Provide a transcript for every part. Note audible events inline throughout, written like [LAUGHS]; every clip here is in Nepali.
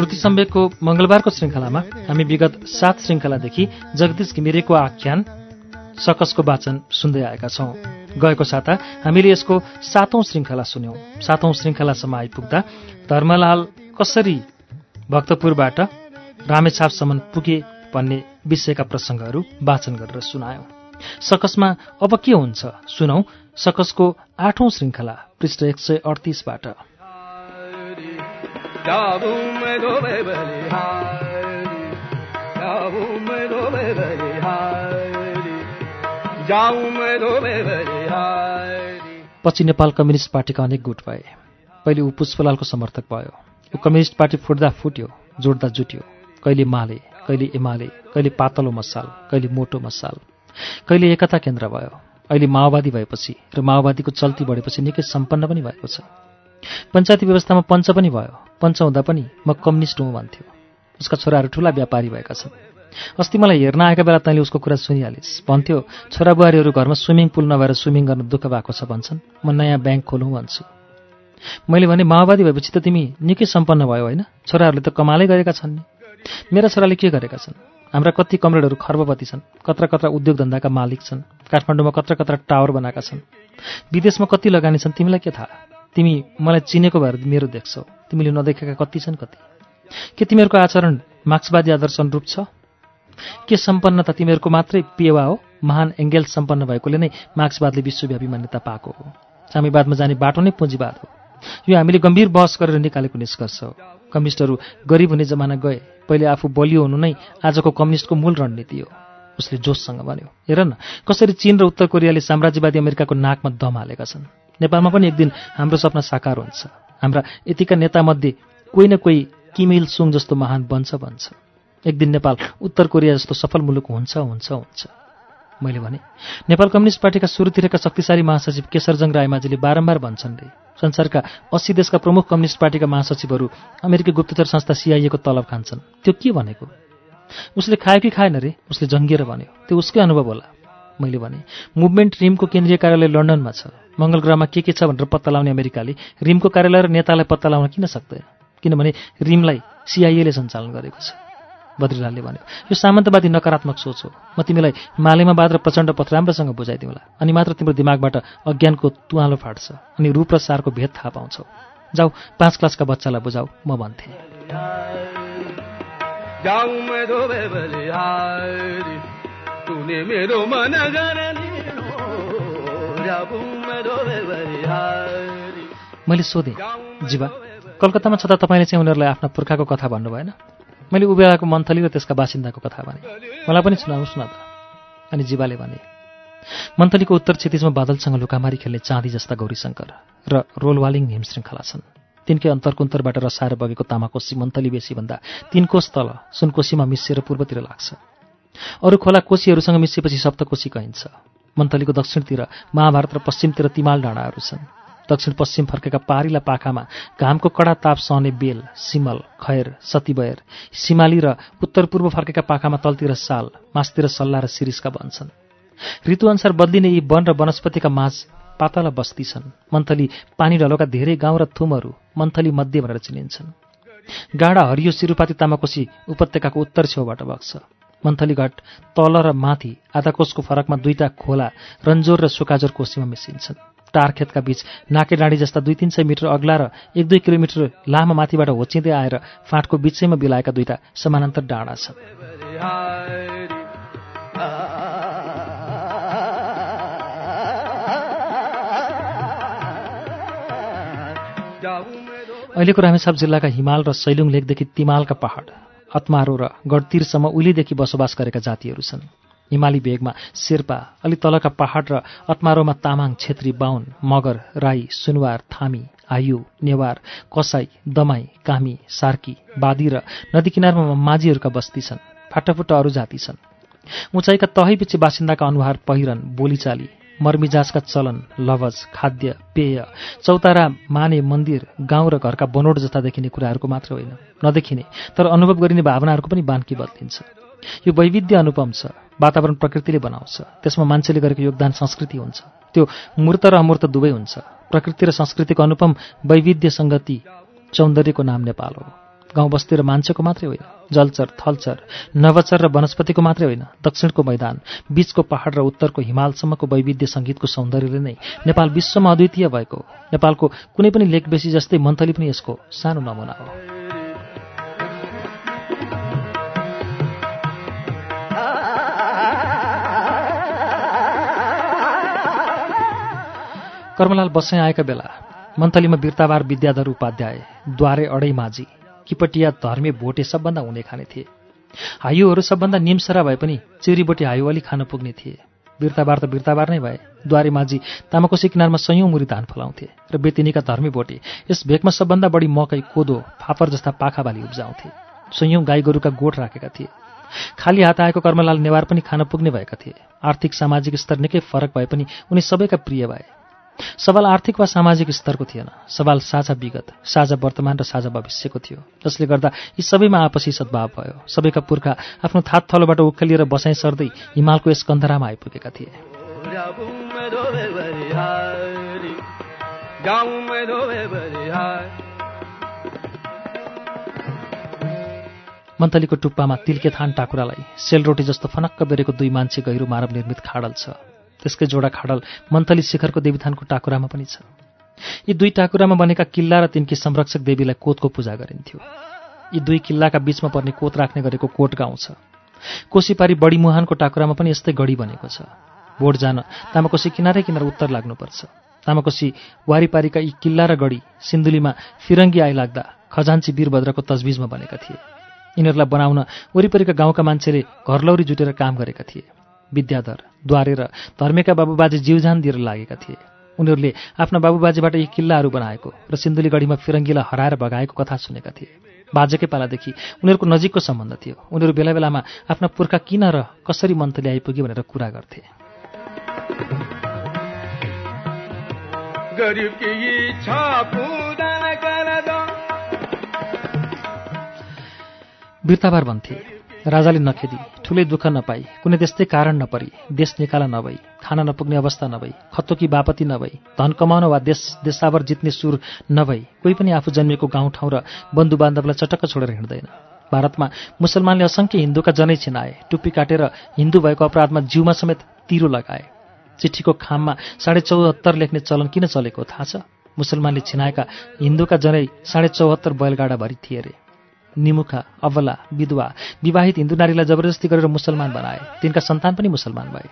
श्रुति सम्वेकको मंगलबारको श्रृङ्खलामा हामी विगत सात श्रृङ्खलादेखि जगदीश घिमिरेको आख्यान सकसको वाचन सुन्दै आएका छौं। गएको साता हामीले यसको सातौं श्रृङ्खला सुन्यौं। सातौं श्रृङ्खलासम्म आइपुग्दा धर्मलाल कसरी भक्तपुरबाट रामेछापसम्म पुगे भन्ने विषयका प्रसङ्गहरू वाचन गरेर सुनायौं। सकसमा अब के हुन्छ सुनौ सकसको आठौं श्रृङ्खला पृष्ठ एक सय अडतिसबाट। पछि नेपाल कम्युनिस्ट पार्टीका अनेक गुट भए। पहिले ऊ पुष्पलालको समर्थक भयो। ऊ कम्युनिस्ट पार्टी फुट्दा फुट्यो जोड्दा जुट्यो। कहिले माले कहिले एमाले कहिले पातलो मसाल कहिले मोटो मसाल। कहिले एकता केन्द्र भयो। अहिले माओवादी भएपछि र माओवादीको चल्ती बढेपछि निकै सम्पन्न पनि भएको छ। पञ्चायती व्यवस्थामा पञ्च पनि भयो। पञ्च हुँदा पनि म कम्युनिस्ट हुँ भन्थ्यो। उसका छोराहरू ठुला व्यापारी भएका छन्। अस्ति मलाई हेर्न आएका बेला तैँले उसको कुरा सुनिहालिस्। भन्थ्यो छोराबुहारीहरू घरमा स्विमिङ पुल नभएर स्विमिङ गर्न दुःख भएको छ भन्छन्। म नयाँ ब्याङ्क खोलौँ भन्छु। मैले भने माओवादी भएपछि त तिमी निकै सम्पन्न भयो होइन? छोराहरूले त कमालै गरेका छन् नि। मेरा छोराले के गरेका छन्? हाम्रा कति कमरेडहरू खर्बपति छन् कत्रा कत्रा उद्योग धन्दाका मालिक छन् काठमाडौँमा कत्रा कत्रा टावर बनाएका छन्। विदेशमा कति लगानी छन् तिमीलाई के थाहा? तिमी मलाई चिनेको भएर मेरो देख्छौ। तिमीले नदेखेका कति छन् कति? के तिमीहरूको आचरण मार्क्सवादी आदर्श अनुरूप छ? के सम्पन्नता तिमीहरूको मात्रै पेवा हो? महान एङ्गेल सम्पन्न भएकोले नै मार्क्सवादले विश्वव्यापी मान्यता पाएको हो। साम्यवादमा जाने बाटो नै पुँजीवाद हो। यो हामीले गम्भीर बहस गरेर निकालेको निष्कर्ष हो। कम्युनिस्टहरू गरिब हुने जमाना गए। पहिले आफू बलियो हुनु नै आजको कम्युनिस्टको मूल रणनीति हो। उसले जोससँग भन्यो हेर न कसरी चीन र उत्तर कोरियाले साम्राज्यवादी अमेरिकाको नाकमा दम हालेका छन्? नेपालमा पनि एक दिन हाम्रो सपना साकार हुन्छ। हाम्रा यतिका नेतामध्ये कोही न कोही किमिल सुङ जस्तो महान बन्छ भन्छ एक दिन नेपाल उत्तर कोरिया जस्तो सफल मुलुक हुन्छ हुन्छ हुन्छ। मैले भने नेपाल कम्युनिस्ट पार्टीका सुरुतिरका शक्तिशाली महासचिव केशरजङ रायमाझीले बारम्बार भन्छन् रे संसारका अस्सी देशका प्रमुख कम्युनिस्ट पार्टीका महासचिवहरू अमेरिकी गुप्तचर संस्था सिआइएको तलब खान्छन्। त्यो के भनेको? उसले खायो कि खाएन रे? उसले जङ्गिएर भन्यो त्यो उसकै अनुभव होला। मैले भने मुभमेन्ट रिमको केन्द्रीय कार्यालय लन्डनमा छ। मङ्गल ग्रहमा के के छ भनेर पत्ता लगाउने अमेरिकाले रिमको कार्यालय र नेतालाई पत्ता लगाउन किन सक्दैन? किनभने रिमलाई सिआइएले सञ्चालन गरेको छ। बद्रीलालले भन्यो यो सामन्तवादी नकारात्मक सोच हो। म तिमीलाई मालेमा बाद र प्रचण्ड पथ राम्रोसँग बुझाइदिउँला। अनि मात्र तिम्रो दिमागबाट अज्ञानको तुवालो फाट्छ। अनि रूप र सारको भेद थाहा पाउँछौ। जाऊ पाँच क्लासका बच्चालाई बुझाऊ। म भन्थेँ। मैले सोधेँ जीवा कलकत्तामा छँदा तपाईँले चाहिँ उनीहरूलाई आफ्ना पुर्खाको कथा भन्नु भएन मैले उबेलाको मन्थली र त्यसका बासिन्दाको कथा भने। मलाई पनि सुनाउनुहोस् न त। अनि जीवाले भने मन्थलीको उत्तर क्षितिजमा बादलसँग लुकामारी खेल्ने चाँदी जस्ता गौरीशङ्कर र रोलवालिङ हिमश्रृङ्खला छन्। तिनकै अन्तरकुन्तरबाट रसाएर बगेको तामाकोशी मन्थली बेसीभन्दा तिन कोष तल सुनकोशीमा मिसिएर पूर्वतिर लाग्छ। अरू खोला कोशीहरूसँग मिसिएपछि सप्तकोशी कहिन्छ। मन्थलीको दक्षिणतिर महाभारत र पश्चिमतिर तिमाल डाँडाहरू छन्। दक्षिण पश्चिम फर्केका पारिला पाखामा घामको कडा ताप सहने बेल सिमल खयर सतीबयर सिमाली र उत्तर पूर्व फर्केका पाखामा तलतिर साल मासतिर सल्ला र सिरिसका बन्छन्। ऋतुअनुसार बदलिने यी वन र वनस्पतिका माझ पातला बस्ती छन्। मन्थली पानी ढलोका धेरै गाउँ र थुमहरू मन्थली मध्य भनेर चिनिन्छन्। गाडा हरियो सिरुपाती तामाकोशी उपत्यकाको उत्तर छेउबाट बग्छ। मन्थली घाट तल र माथि आधा कोषको फरकमा दुईटा खोला रन्जोर र सुकाजोर कोशीमा मिसिन्छन्। टार खेतका बीच नाके डाँडी जस्ता दुई तिन सय मिटर अग्ला र एक दुई किलोमिटर लामो माथिबाट होचिँदै आएर फाँटको बिचैमा बिलाएका दुईटा समानान्तर डाँडा छन्। अहिलेको रामेछाप जिल्लाका हिमाल र सैलुङ लेकदेखि तिमालका पहाड। अत्मारो र गडतिरसम्म उहिलेदेखि बसोबास गरेका जातिहरू छन्। हिमाली भेगमा शेर्पा अलि तलका पहाड र अत्मारोमा तामाङ छेत्री बाहुन मगर राई सुनवार थामी आयु नेवार कसाई दमाई कामी सार्की बादी र नदी किनारमा माझीहरूका बस्ती छन्। फाटाफुट्टा अरू जाति छन्। उचाइका तहैपिछे बासिन्दाका अनुहार पहिरन बोलीचाली मर्मिजाजका चलन लवज खाद्य पेय चौतारा माने मन्दिर गाउँ र घरका बनोट जस्ता देखिने कुराहरूको मात्र होइन नदेखिने तर अनुभव गरिने भावनाहरूको पनि बान्की बदलिन्छ। यो वैविध्य अनुपम छ वातावरण प्रकृतिले बनाउँछ त्यसमा मान्छेले गरेको योगदान संस्कृति हुन्छ त्यो मूर्त र अमूर्त दुवै हुन्छ प्रकृति र संस्कृतिको अनुपम वैविध्य सङ्गति सौन्दर्यको नाम नेपाल हो। गाउँ बस्ती र मान्छेको मात्रै होइन जलचर थलचर नवचर र वनस्पतिको मात्रै होइन दक्षिणको मैदान बीचको पहाड र उत्तरको हिमालसम्मको वैविध्य सङ्गीतको सौन्दर्यले नै नेपाल विश्वमा अद्वितीय भएको नेपालको कुनै पनि लेक बेसी जस्तै मन्थली पनि यसको सानो नमुना हो। कर्मलाल बसाइ आएका बेला मन्थलीमा बिर्तावार विद्याधर उपाध्याय द्वारे अडै माझी किपटिया धर्मे भोटे सबभन्दा हुने खाने थिए। हायुहरू सबभन्दा निम्सरा भए पनि चिरीबोटी हायु अलि खान पुग्ने थिए। बिर्ताबार त बिर्ताबार नै भए द्वारे माझी तामाकोसी किनारमा सयौँ मुरी धान फलाउँथे र बेतिनीका धर्मी भोटे यस भेकमा सबभन्दा बढी मकै कोदो फापर जस्ता पाखा बाली उब्जाउँथे। सयौँ गाई गोरुका गोठ राखेका थिए। खाली हात आएको कर्मलाल नेवार पनि खान पुग्ने भएका थिए। आर्थिक सामाजिक स्तर निकै फरक भए पनि उनी सबैका प्रिय भए। सवाल आर्थिक वा सामाजिक स्तरको थिएन। सवाल साझा विगत साझा वर्तमान र साझा भविष्यको थियो। जसले गर्दा यी सबैमा आपसी सद्भाव भयो। सबैका पुर्खा आफ्नो थात थलोबाट उखेलिएर बसाइ सर्दै हिमालको यस कन्धरामा आइपुगेका थिए। मन्थलीको टुप्पामा तिल्के थान टाकुरालाई सेलरोटी जस्तो फनक्क बेरेको दुई मान्छे गहिरो मानव निर्मित खाडल छ। त्यसकै जोडा खाडल मन्थली शिखरको देवीथानको टाकुरामा पनि छ। यी दुई टाकुरामा बनेका किल्ला र तिनकी संरक्षक देवीलाई कोतको पूजा गरिन्थ्यो। यी दुई किल्लाका बीचमा पर्ने कोत राख्ने गरेको कोट गाउँ छ। कोसीपारी बढी मुहानको टाकुरामा पनि यस्तै गढी बनेको छ। बोट जान तामाकोसी किनारै किनार उत्तर लाग्नुपर्छ। तामाकोसी वारिपारीका यी किल्ला र गढी सिन्धुलीमा फिरङ्गी आइलाग्दा खजान्ची वीरभद्रको तजबिजमा बनेका थिए। यिनीहरूलाई बनाउन वरिपरिका गाउँका मान्छेले घरलौरी जुटेर काम गरेका थिए। विद्याधर द्वारे र धर्मेका बाबुबाजे जीवजान दिएर लागेका थिए। उनीहरूले आफ्ना बाबुबाजेबाट यी किल्लाहरू बनाएको र सिन्धुलीगढीमा फिरङ्गीलाई हराएर भगाएको कथा सुनेका थिए। बाजेकै पालादेखि उनीहरूको नजिकको सम्बन्ध थियो। उनीहरू बेला बेलामा आफ्ना पुर्खा किन र कसरी मन्थली आइपुग्यो भनेर कुरा गर्थे। बिर्ताबार भन्थे राजाले नखेदी। ठुलै दुःख नपाई। कुनै त्यस्तै कारण नपरी। देश निकाला नभई। खान नपुग्ने अवस्था नभई। खत्तोकी बापती नभई। धन कमाउन वा देश देशावर जित्ने सुर नभई। कोही पनि आफू जन्मिएको गाउँठाउँ र बन्धु बान्धवलाई चटक्क छोडेर हिँड्दैन। भारतमा मुसलमानले असङ्ख्य हिन्दूका जनै छिनाए। टुप्पी काटेर हिन्दू भएको अपराधमा जिउमा समेत तिरो लगाए। चिठीको खाममा साढे चौहत्तर लेख्ने चलन किन चलेको? थाहा छ। मुसलमानले छिनाएका हिन्दूका जनै साढे चौहत्तर बैलगाडाभरि थिए अरे निमुखा अवला विधवा विवाहित हिन्दू नारीलाई जबरजस्ती गरेर मुसलमान बनाए। तिनका सन्तान पनि मुसलमान भए।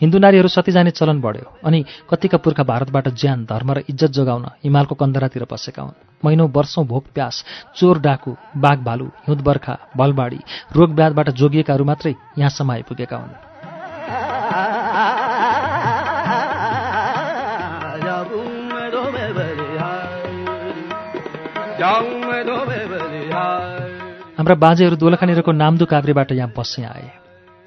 हिन्दू नारीहरू सती जाने चलन बढ्यो अनि कतिका पुर्खा भारतबाट ज्यान धर्म र इज्जत जोगाउन हिमालको कन्दरातिर बसेका हुन्। महिनौ वर्षौँ भोक प्यास चोर डाकु बाघ भालु हिउँद बर्खा बलबाडी रोग ब्याधबाट जोगिएकाहरू मात्रै यहाँसम्म आइपुगेका हुन्। [LAUGHS] हाम्रा बाजेहरू दोलखानेरको नामदु काभ्रेबाट यहाँ बस्दै आए।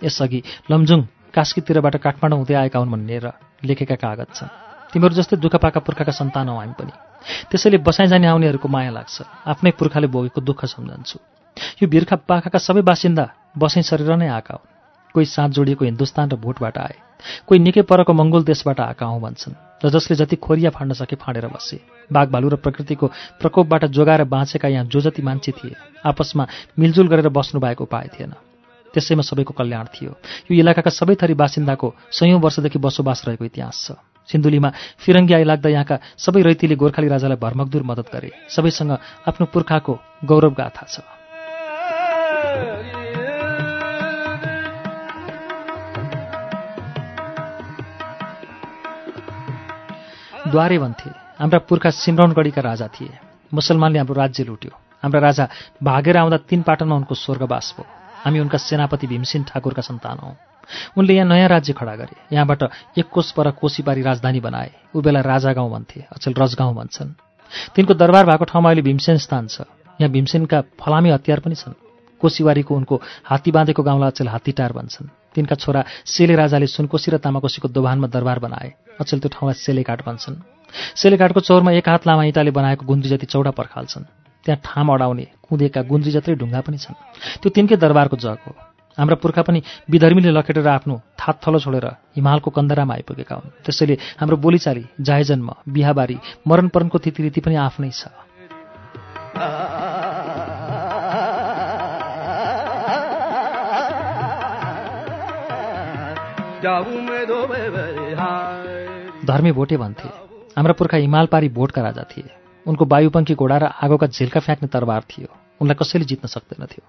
यसअघि लमजुङ कास्कीतिरबाट काठमाडौँ हुँदै आएका हुन् भनेर लेखेका कागज छन् तिमीहरू जस्तै दुःख पाका पुर्खाका सन्तान हौ हामी पनि। त्यसैले बसाइ जाने आउनेहरूको माया लाग्छ। आफ्नै पुर्खाले भोगेको दुःख सम्झन्छु। यो भिर्खा पाखाका सबै बासिन्दा बसाइ सरेर नै आएका हुन्। कोही साँझ जोडिएको हिन्दुस्तान र भोटबाट आए। कोही निकै परको मङ्गोल देशबाट आएका हौँ भन्छन् र जसले जति खोरिया फाड्न सके फाँडेर बसे। बाघ भालु र प्रकृतिको प्रकोपबाट जोगाएर बाँचेका यहाँ जो जति मान्छे थिए आपसमा मिलजुल गरेर बस्नु भएको उपाय थिएन। त्यसैमा सबैको कल्याण थियो। यो इलाकाका सबै थरी बासिन्दाको सयौँ वर्षदेखि बसोबास रहेको इतिहास छ। सिन्धुलीमा फिरङ्गी आइलाग्दा यहाँका सबै रैतीले गोर्खाली राजालाई भरमकदुर मद्दत गरे। सबैसँग आफ्नो पुर्खाको गौरव गाथा छ। द्वारे भन्थे। हाम्रा पुर्खा सिमरौनगढीका राजा थिए। मुसलमानले हाम्रो राज्य लुट्यो। हाम्रा राजा भागेर आउँदा तीन पाटनमा उनको स्वर्गवास भयो। हामी उनका सेनापति भीमसिंह ठाकुरका सन्तान हौँ। उनले यहाँ नयाँ राज्य खडा गरे। यहाँबाट एक कोष पर कोसीबारी राजधानी बनाए। ऊ बेला राजा गाउँ भन्थे अचेल रजगाउँ भन्छन्। तिनको दरबार भएको ठाउँमा अहिले भीमसेन स्थान छ। यहाँ भीमसेनका फलामी हतियार पनि छन्। कोसीवारीको उनको हात्ती बाँधेको गाउँलाई अचेल हात्तीटार भन्छन्। तिनका छोरा सेले राजाले सुनकोशी र तामाकोशीको दोभानमा दरबार बनाए। अचेल त्यो ठाउँलाई सेलेकाट भन्छन् सेलेकाटको चौरमा एक हात लामा इँटाले बनाएको गुन्द्री जति चौडा पर्खाल्छन्। त्यहाँ ठाम अडाउने कुँदेका गुन्द्री जत्रै ढुङ्गा पनि छन्। त्यो तिनकै दरबारको जग हो। हाम्रा पुर्खा पनि विधर्मीले लखेटेर आफ्नो थात थलो छोडेर हिमालको कन्दरामा आइपुगेका हुन्। त्यसैले हाम्रो बोलीचाली जायजन्म बिहाबारी मरणपरणको तिथिरीति पनि आफ्नै छ। धर्मी भोटे भन्थे। हाम्रा पुर्खा हिमाल पारी भोटका राजा थिए। उनको वायुपङ्खी घोडा र आगोका झिल्का फ्याँक्ने तरबार थियो। उनलाई कसैले जित्न सक्दैनथ्यो।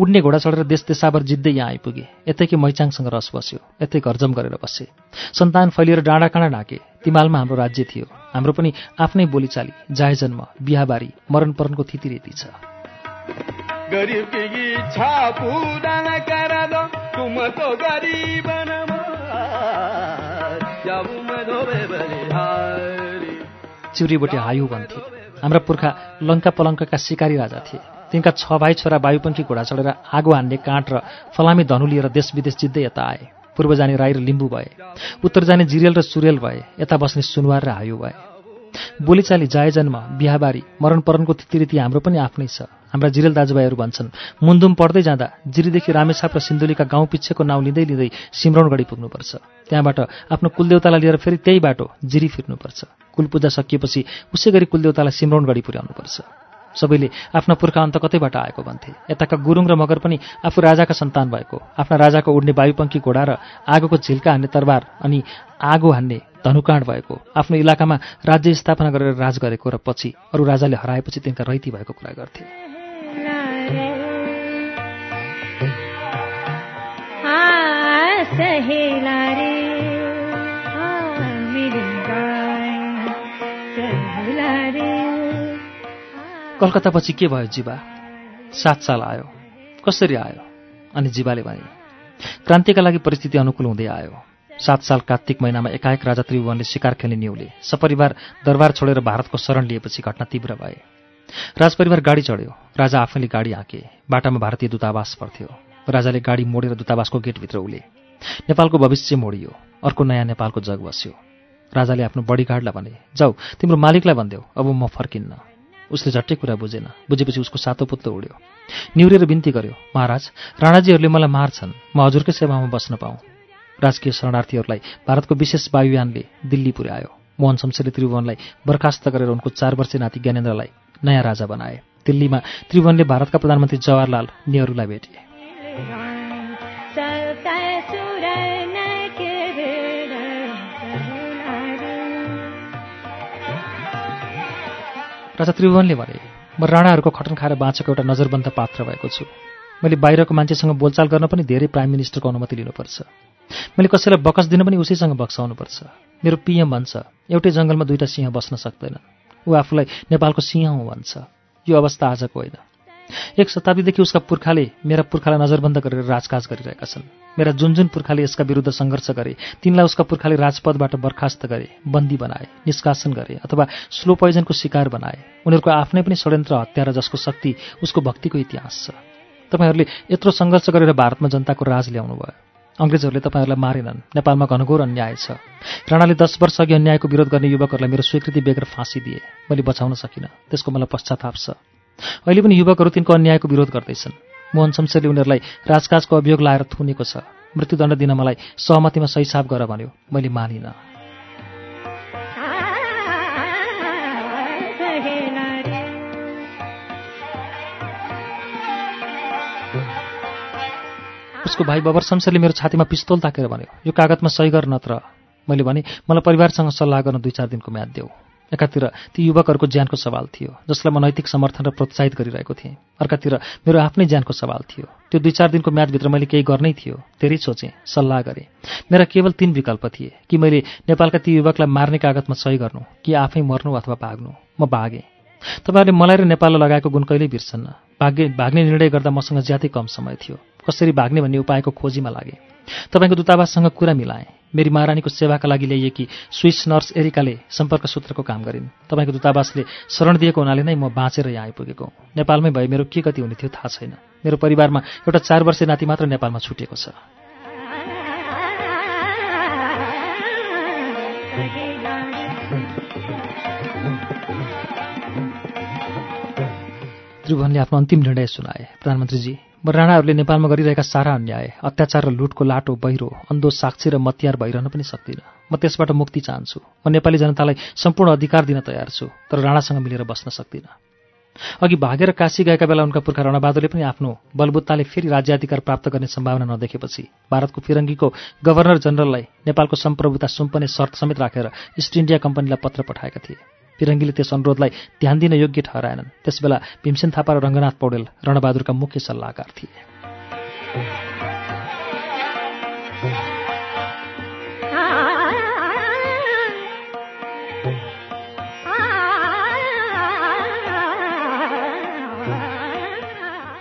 उड्ने घोडा चढेर देश देशावर जित्दै यहाँ आइपुगे। यतैकै मैचाङसँग रस बस्यो। यतै घरजम गरेर बसे। सन्तान फैलिएर डाँडा काँडा ढाके। तिमालमा हाम्रो राज्य थियो। हाम्रो पनि आफ्नै बोलीचाली जायजन्म बिहाबारी मरणपरणको थितिरेती छ। चिउरीबोटे हायु भन्थे। हाम्रा पुर्खा लङ्का पलङ्कका सिकारी राजा थिए। तिनका छ भाइ छोरा वायुपङ्खी घोडा चढेर आगो हान्ने काँट र फलामी धनु लिएर देश विदेश जित्दै यता आए। पूर्व जाने राई र लिम्बू भए। उत्तर जाने जिरेल र सुरेल भए। यता बस्ने सुनवार र हायु भए। बोलीचाली जायजन्म बिहाबारी मरणपरणको तिथिरीति हाम्रो पनि आफ्नै छ। हाम्रा जिरेल दाजुभाइहरू भन्छन् मुन्दुम पढ्दै जाँदा जिरीदेखि रामेछाप र सिन्धुलीका गाउँ पिच्छेको नाउँ लिँदै लिँदै सिमरौनगढी पुग्नुपर्छ। त्यहाँबाट आफ्नो कुलदेवतालाई लिएर फेरि त्यही बाटो जिरी फिर्नुपर्छ। कुलपूजा सकिएपछि उसै गरी कुलदेवतालाई सिमरौनगढी पुर्याउनुपर्छ। सबैले आफ्ना पुर्खा अन्त कतैबाट आएको भन्थे? यताका गुरुङ र मगर पनि आफू राजाका सन्तान भएको आफ्ना राजाको उड्ने वायुपङ्खी घोडा र आगोको झिल्का हान्ने तरबार अनि आगो हान्ने धनुकाँड भएको आफ्नो इलाकामा राज्य स्थापना गरेर राज गरेको र पछि अरू राजाले हराएपछि तिनका रैती भएको कुरा गर्थे। कलकत्तापछि के भयो जीवा? सात साल आयो। कसरी आयो? अनि जीवाले भने क्रान्तिका लागि परिस्थिति अनुकूल हुँदै आयो। सात साल कार्तिक महिनामा एकाएक राजा त्रिभुवनले शिकार खेल्ने न्युले सपरिवार दरबार छोडेर भारतको शरण लिएपछि घटना तीव्र भए। राजपरिवार गाडी चढ्यो। राजा आफैले गाडी आँके बाटामा भारतीय दूतावास पर्थ्यो। राजाले गाडी मोडेर दूतावासको गेटभित्र उले। नेपालको भविष्य मोडियो। अर्को नयाँ नेपालको जग बस्यो। राजाले आफ्नो बडीगार्डलाई भने जाऊ तिम्रो मालिकलाई भनिदेऊ अब म फर्किन्न। उसले झट्टै कुरा बुझेन। बुझेपछि उसको सातो पुत्लो उड्यो। निहुरेर बिन्ती गर्यो महाराज राणाजीहरूले मलाई मार्छन्। म हजुरकै सेवामा बस्न पाऊँ। राजकीय शरणार्थीहरूलाई भारतको विशेष वायुयानले दिल्ली पुर्यायो। मोहन शमशेरले त्रिभुवनलाई बर्खास्त गरेर उनको चार वर्षीय नाति ज्ञानेन्द्रलाई नयाँ राजा बनाए। दिल्लीमा त्रिभुवनले भारतका प्रधानमन्त्री जवाहरलाल नेहरूलाई भेटे। राजा त्रिभुवनले भने म राणाहरूको खटन खाएर बाँचेको एउटा नजरबन्द पात्र भएको छु। मैले बाहिरको मान्छेसँग बोलचाल गर्न पनि धेरै प्राइम मिनिस्टरको अनुमति लिनुपर्छ। मैले कसैलाई बकस दिन पनि उसैसँग बक्साउनुपर्छ। मेरो पिएम भन्छ एउटै जङ्गलमा दुईवटा सिंह बस्न सक्दैन। ऊ आफूलाई नेपालको सिंह हुँ भन्छ। यो अवस्था आजको होइन। एक शताब्दीदेखि उसका पुर्खाले मेरा पुर्खालाई नजरबन्द गरेर राजकाज गरिरहेका छन्। मेरा जुन जुन पुर्खाले यसका विरुद्ध सङ्घर्ष गरे तिनलाई उसका पुर्खाले राजपदबाट बर्खास्त गरे बन्दी बनाए निष्कासन गरे अथवा स्लो पोइजनको शिकार बनाए। उनीहरूको आफ्नै पनि षड्यन्त्र हत्यारा जसको शक्ति उसको भक्तिको इतिहास छ। तपाईँहरूले यत्रो सङ्घर्ष गरेर भारतमा जनताको राज ल्याउनु भयो अङ्ग्रेजहरूले तपाईँहरूलाई मारेनन्। नेपालमा घनघोर अन्याय छ। राणाले दस वर्ष अघि अन्यायको विरोध गर्ने युवकहरूलाई मेरो स्वीकृति बेगर फाँसी दिए। मैले बचाउन सकिनँ। त्यसको मलाई पश्चाताप छ। अहिले पनि युवकहरू तिनको अन्यायको विरोध गर्दैछन्। मोहन शमशेरले उनीहरूलाई राजकाजको अभियोग लाएर थुनेको छ। मृत्युदण्ड दिन मलाई सहमतिमा सही साफ गर भन्यो। मैले मानिनँ। उसको भाइ बबर शमशेरले मेरो छातीमा पिस्तोल ताकेर भन्यो यो कागजमा सही गर नत्र। मैले भने मलाई परिवारसँग सल्लाह गर्न दुई चार दिनको म्याद देऊ। एकातिर ती युवकहरूको ज्यानको सवाल थियो जसलाई म नैतिक समर्थन र प्रोत्साहित गरिरहेको थिएँ। अर्कातिर मेरो आफ्नै ज्यानको सवाल थियो। त्यो दुई चार दिनको म्यादभित्र मैले केही गर्नै थियो धेरै सोचेँ सल्लाह गरेँ। मेरा केवल तीन विकल्प थिए कि मैले नेपालका ती युवकलाई मार्ने कागजमा सही गर्नु कि आफै मर्नु अथवा भाग्नु। म भागेँ। तपाईँहरूले मलाई र नेपाललाई लगाएको गुण कहिल्यै बिर्सन्न। भाग्य भाग्ने निर्णय गर्दा मसँग ज्यादै कम समय थियो। कसरी भाग्ने भन्ने उपायको खोजीमा लागे। तपाईँको दूतावाससँग कुरा मिलाएँ। मेरी महारानीको सेवाका लागि ल्याइएकी स्विस नर्स एरिकाले सम्पर्क सूत्रको काम गरिन्। तपाईँको दूतावासले शरण दिएको हुनाले नै म बाँचेर यहाँ आइपुगेको नेपालमै भए मेरो के गति हुने थियो थाहा छैन। मेरो परिवारमा एउटा चार वर्षे नाति मात्र नेपालमा छुटेको छ। त्रिभुवनले आफ्नो अन्तिम निर्णय सुनाए। प्रधानमन्त्रीजी राणाहरूले नेपालमा गरिरहेका सारा अन्याय अत्याचार र लुटको लाटो बहिरो अन्धो साक्षी र मतियार भइरहन पनि सक्दिनँ। म त्यसबाट मुक्ति चाहन्छु। म नेपाली जनतालाई सम्पूर्ण अधिकार दिन तयार छु तर राणासँग मिलेर बस्न सक्दिनँ। अघि भागेर काशी गएका बेला उनका पुर्खा रणबहादुरले पनि आफ्नो बलबुत्ताले फेरि राज्याधिकार प्राप्त गर्ने सम्भावना नदेखेपछि भारतको फिरङ्गीको गभर्नर जनरललाई नेपालको सम्प्रभुता सुम्पने शर्त समेत राखेर इस्ट इन्डिया कम्पनीलाई पत्र पठाएका थिए। फिरङ्गीले त्यस अनुरोधलाई ध्यान दिन योग्य ठहराएनन्। त्यसबेला भीमसेन थापा र रङ्गनाथ पौडेल रणबहादुरका मुख्य सल्लाहकार थिए।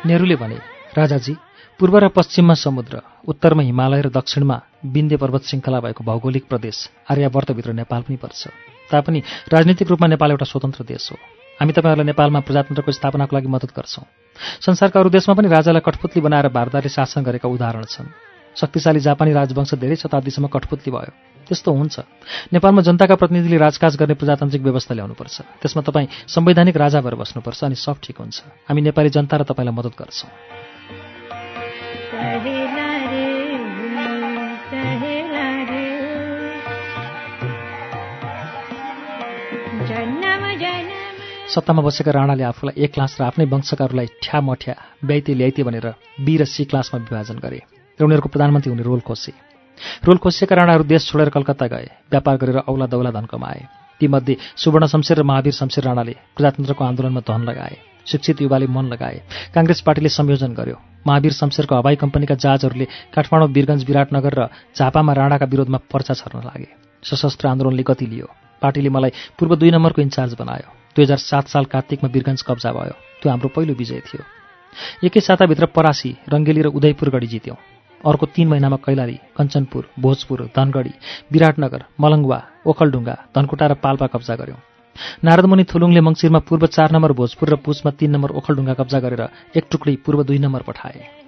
नेहरूले भने राजाजी पूर्व र पश्चिममा समुद्र उत्तरमा हिमालय र दक्षिणमा विन्ध्य पर्वत श्रृङ्खला भएको भौगोलिक प्रदेश आर्यावर्तभित्र नेपाल पनि पर्छ। तापनि राजनीतिक रूपमा नेपाल एउटा स्वतन्त्र देश हो। हामी तपाईँहरूलाई नेपालमा प्रजातन्त्रको स्थापनाको लागि मद्दत गर्छौँ। संसारका अरू देशमा पनि राजालाई कठपुतली बनाएर भारतले शासन गरेका उदाहरण छन्। शक्तिशाली जापानी राजवंश धेरै शताब्दीसम्म कठपुतली भयो। त्यस्तो हुन्छ। नेपालमा जनताका प्रतिनिधिले राजकाज गर्ने प्रजातान्त्रिक व्यवस्था ल्याउनुपर्छ। त्यसमा तपाईँ संवैधानिक राजा भएर बस्नुपर्छ अनि सब ठिक हुन्छ। हामी नेपाली जनता र तपाईँलाई मद्दत गर्छौँ। सत्तामा बसेका राणाले आफूलाई एक क्लास र आफ्नै वंशकाहरूलाई ठ्या मठ्या ब्याइते ल्याइते भनेर बी र सी क्लासमा विभाजन गरे र उनीहरूको प्रधानमन्त्री हुने रोल खोसे। रोल खोसिएका राणाहरू देश छोडेर कलकत्ता गए व्यापार गरेर औला दौला धन कमाए। तीमध्ये सुवर्ण शमशेर र महावीर शमशेर राणाले प्रजातन्त्रको आन्दोलनमा धन लगाए शिक्षित युवाले मन लगाए काङ्ग्रेस पार्टीले संयोजन गर्यो। महावीर शमशेरको हवाई कम्पनीका जहाजहरूले काठमाडौँ वीरगञ्ज विराटनगर र झापामा राणाका विरोधमा पर्चा छर्न लागे। सशस्त्र आन्दोलनले गति लियो। पार्टीले मलाई पूर्व दुई नम्बरको इन्चार्ज बनायो। दुई हजार सात साल कार्तिकमा वीरगञ्ज कब्जा भयो। त्यो हाम्रो पहिलो विजय थियो। एकै साताभित्र परासी रङ्गेली र उदयपुर गढी जित्यौँ। अर्को तीन महिनामा कैलाली कञ्चनपुर भोजपुर धनगढी विराटनगर मलङ्गवा ओखलढुङ्गा धनकुटा र पाल्पा कब्जा गर्यौं। नारदमुनि थुलुङले मङ्सिरमा पूर्व चार नम्बर भोजपुर र पुसमा तीन नम्बर ओखलढुङ्गा कब्जा गरेर एक टुक्री पूर्व दुई नम्बर पठाए।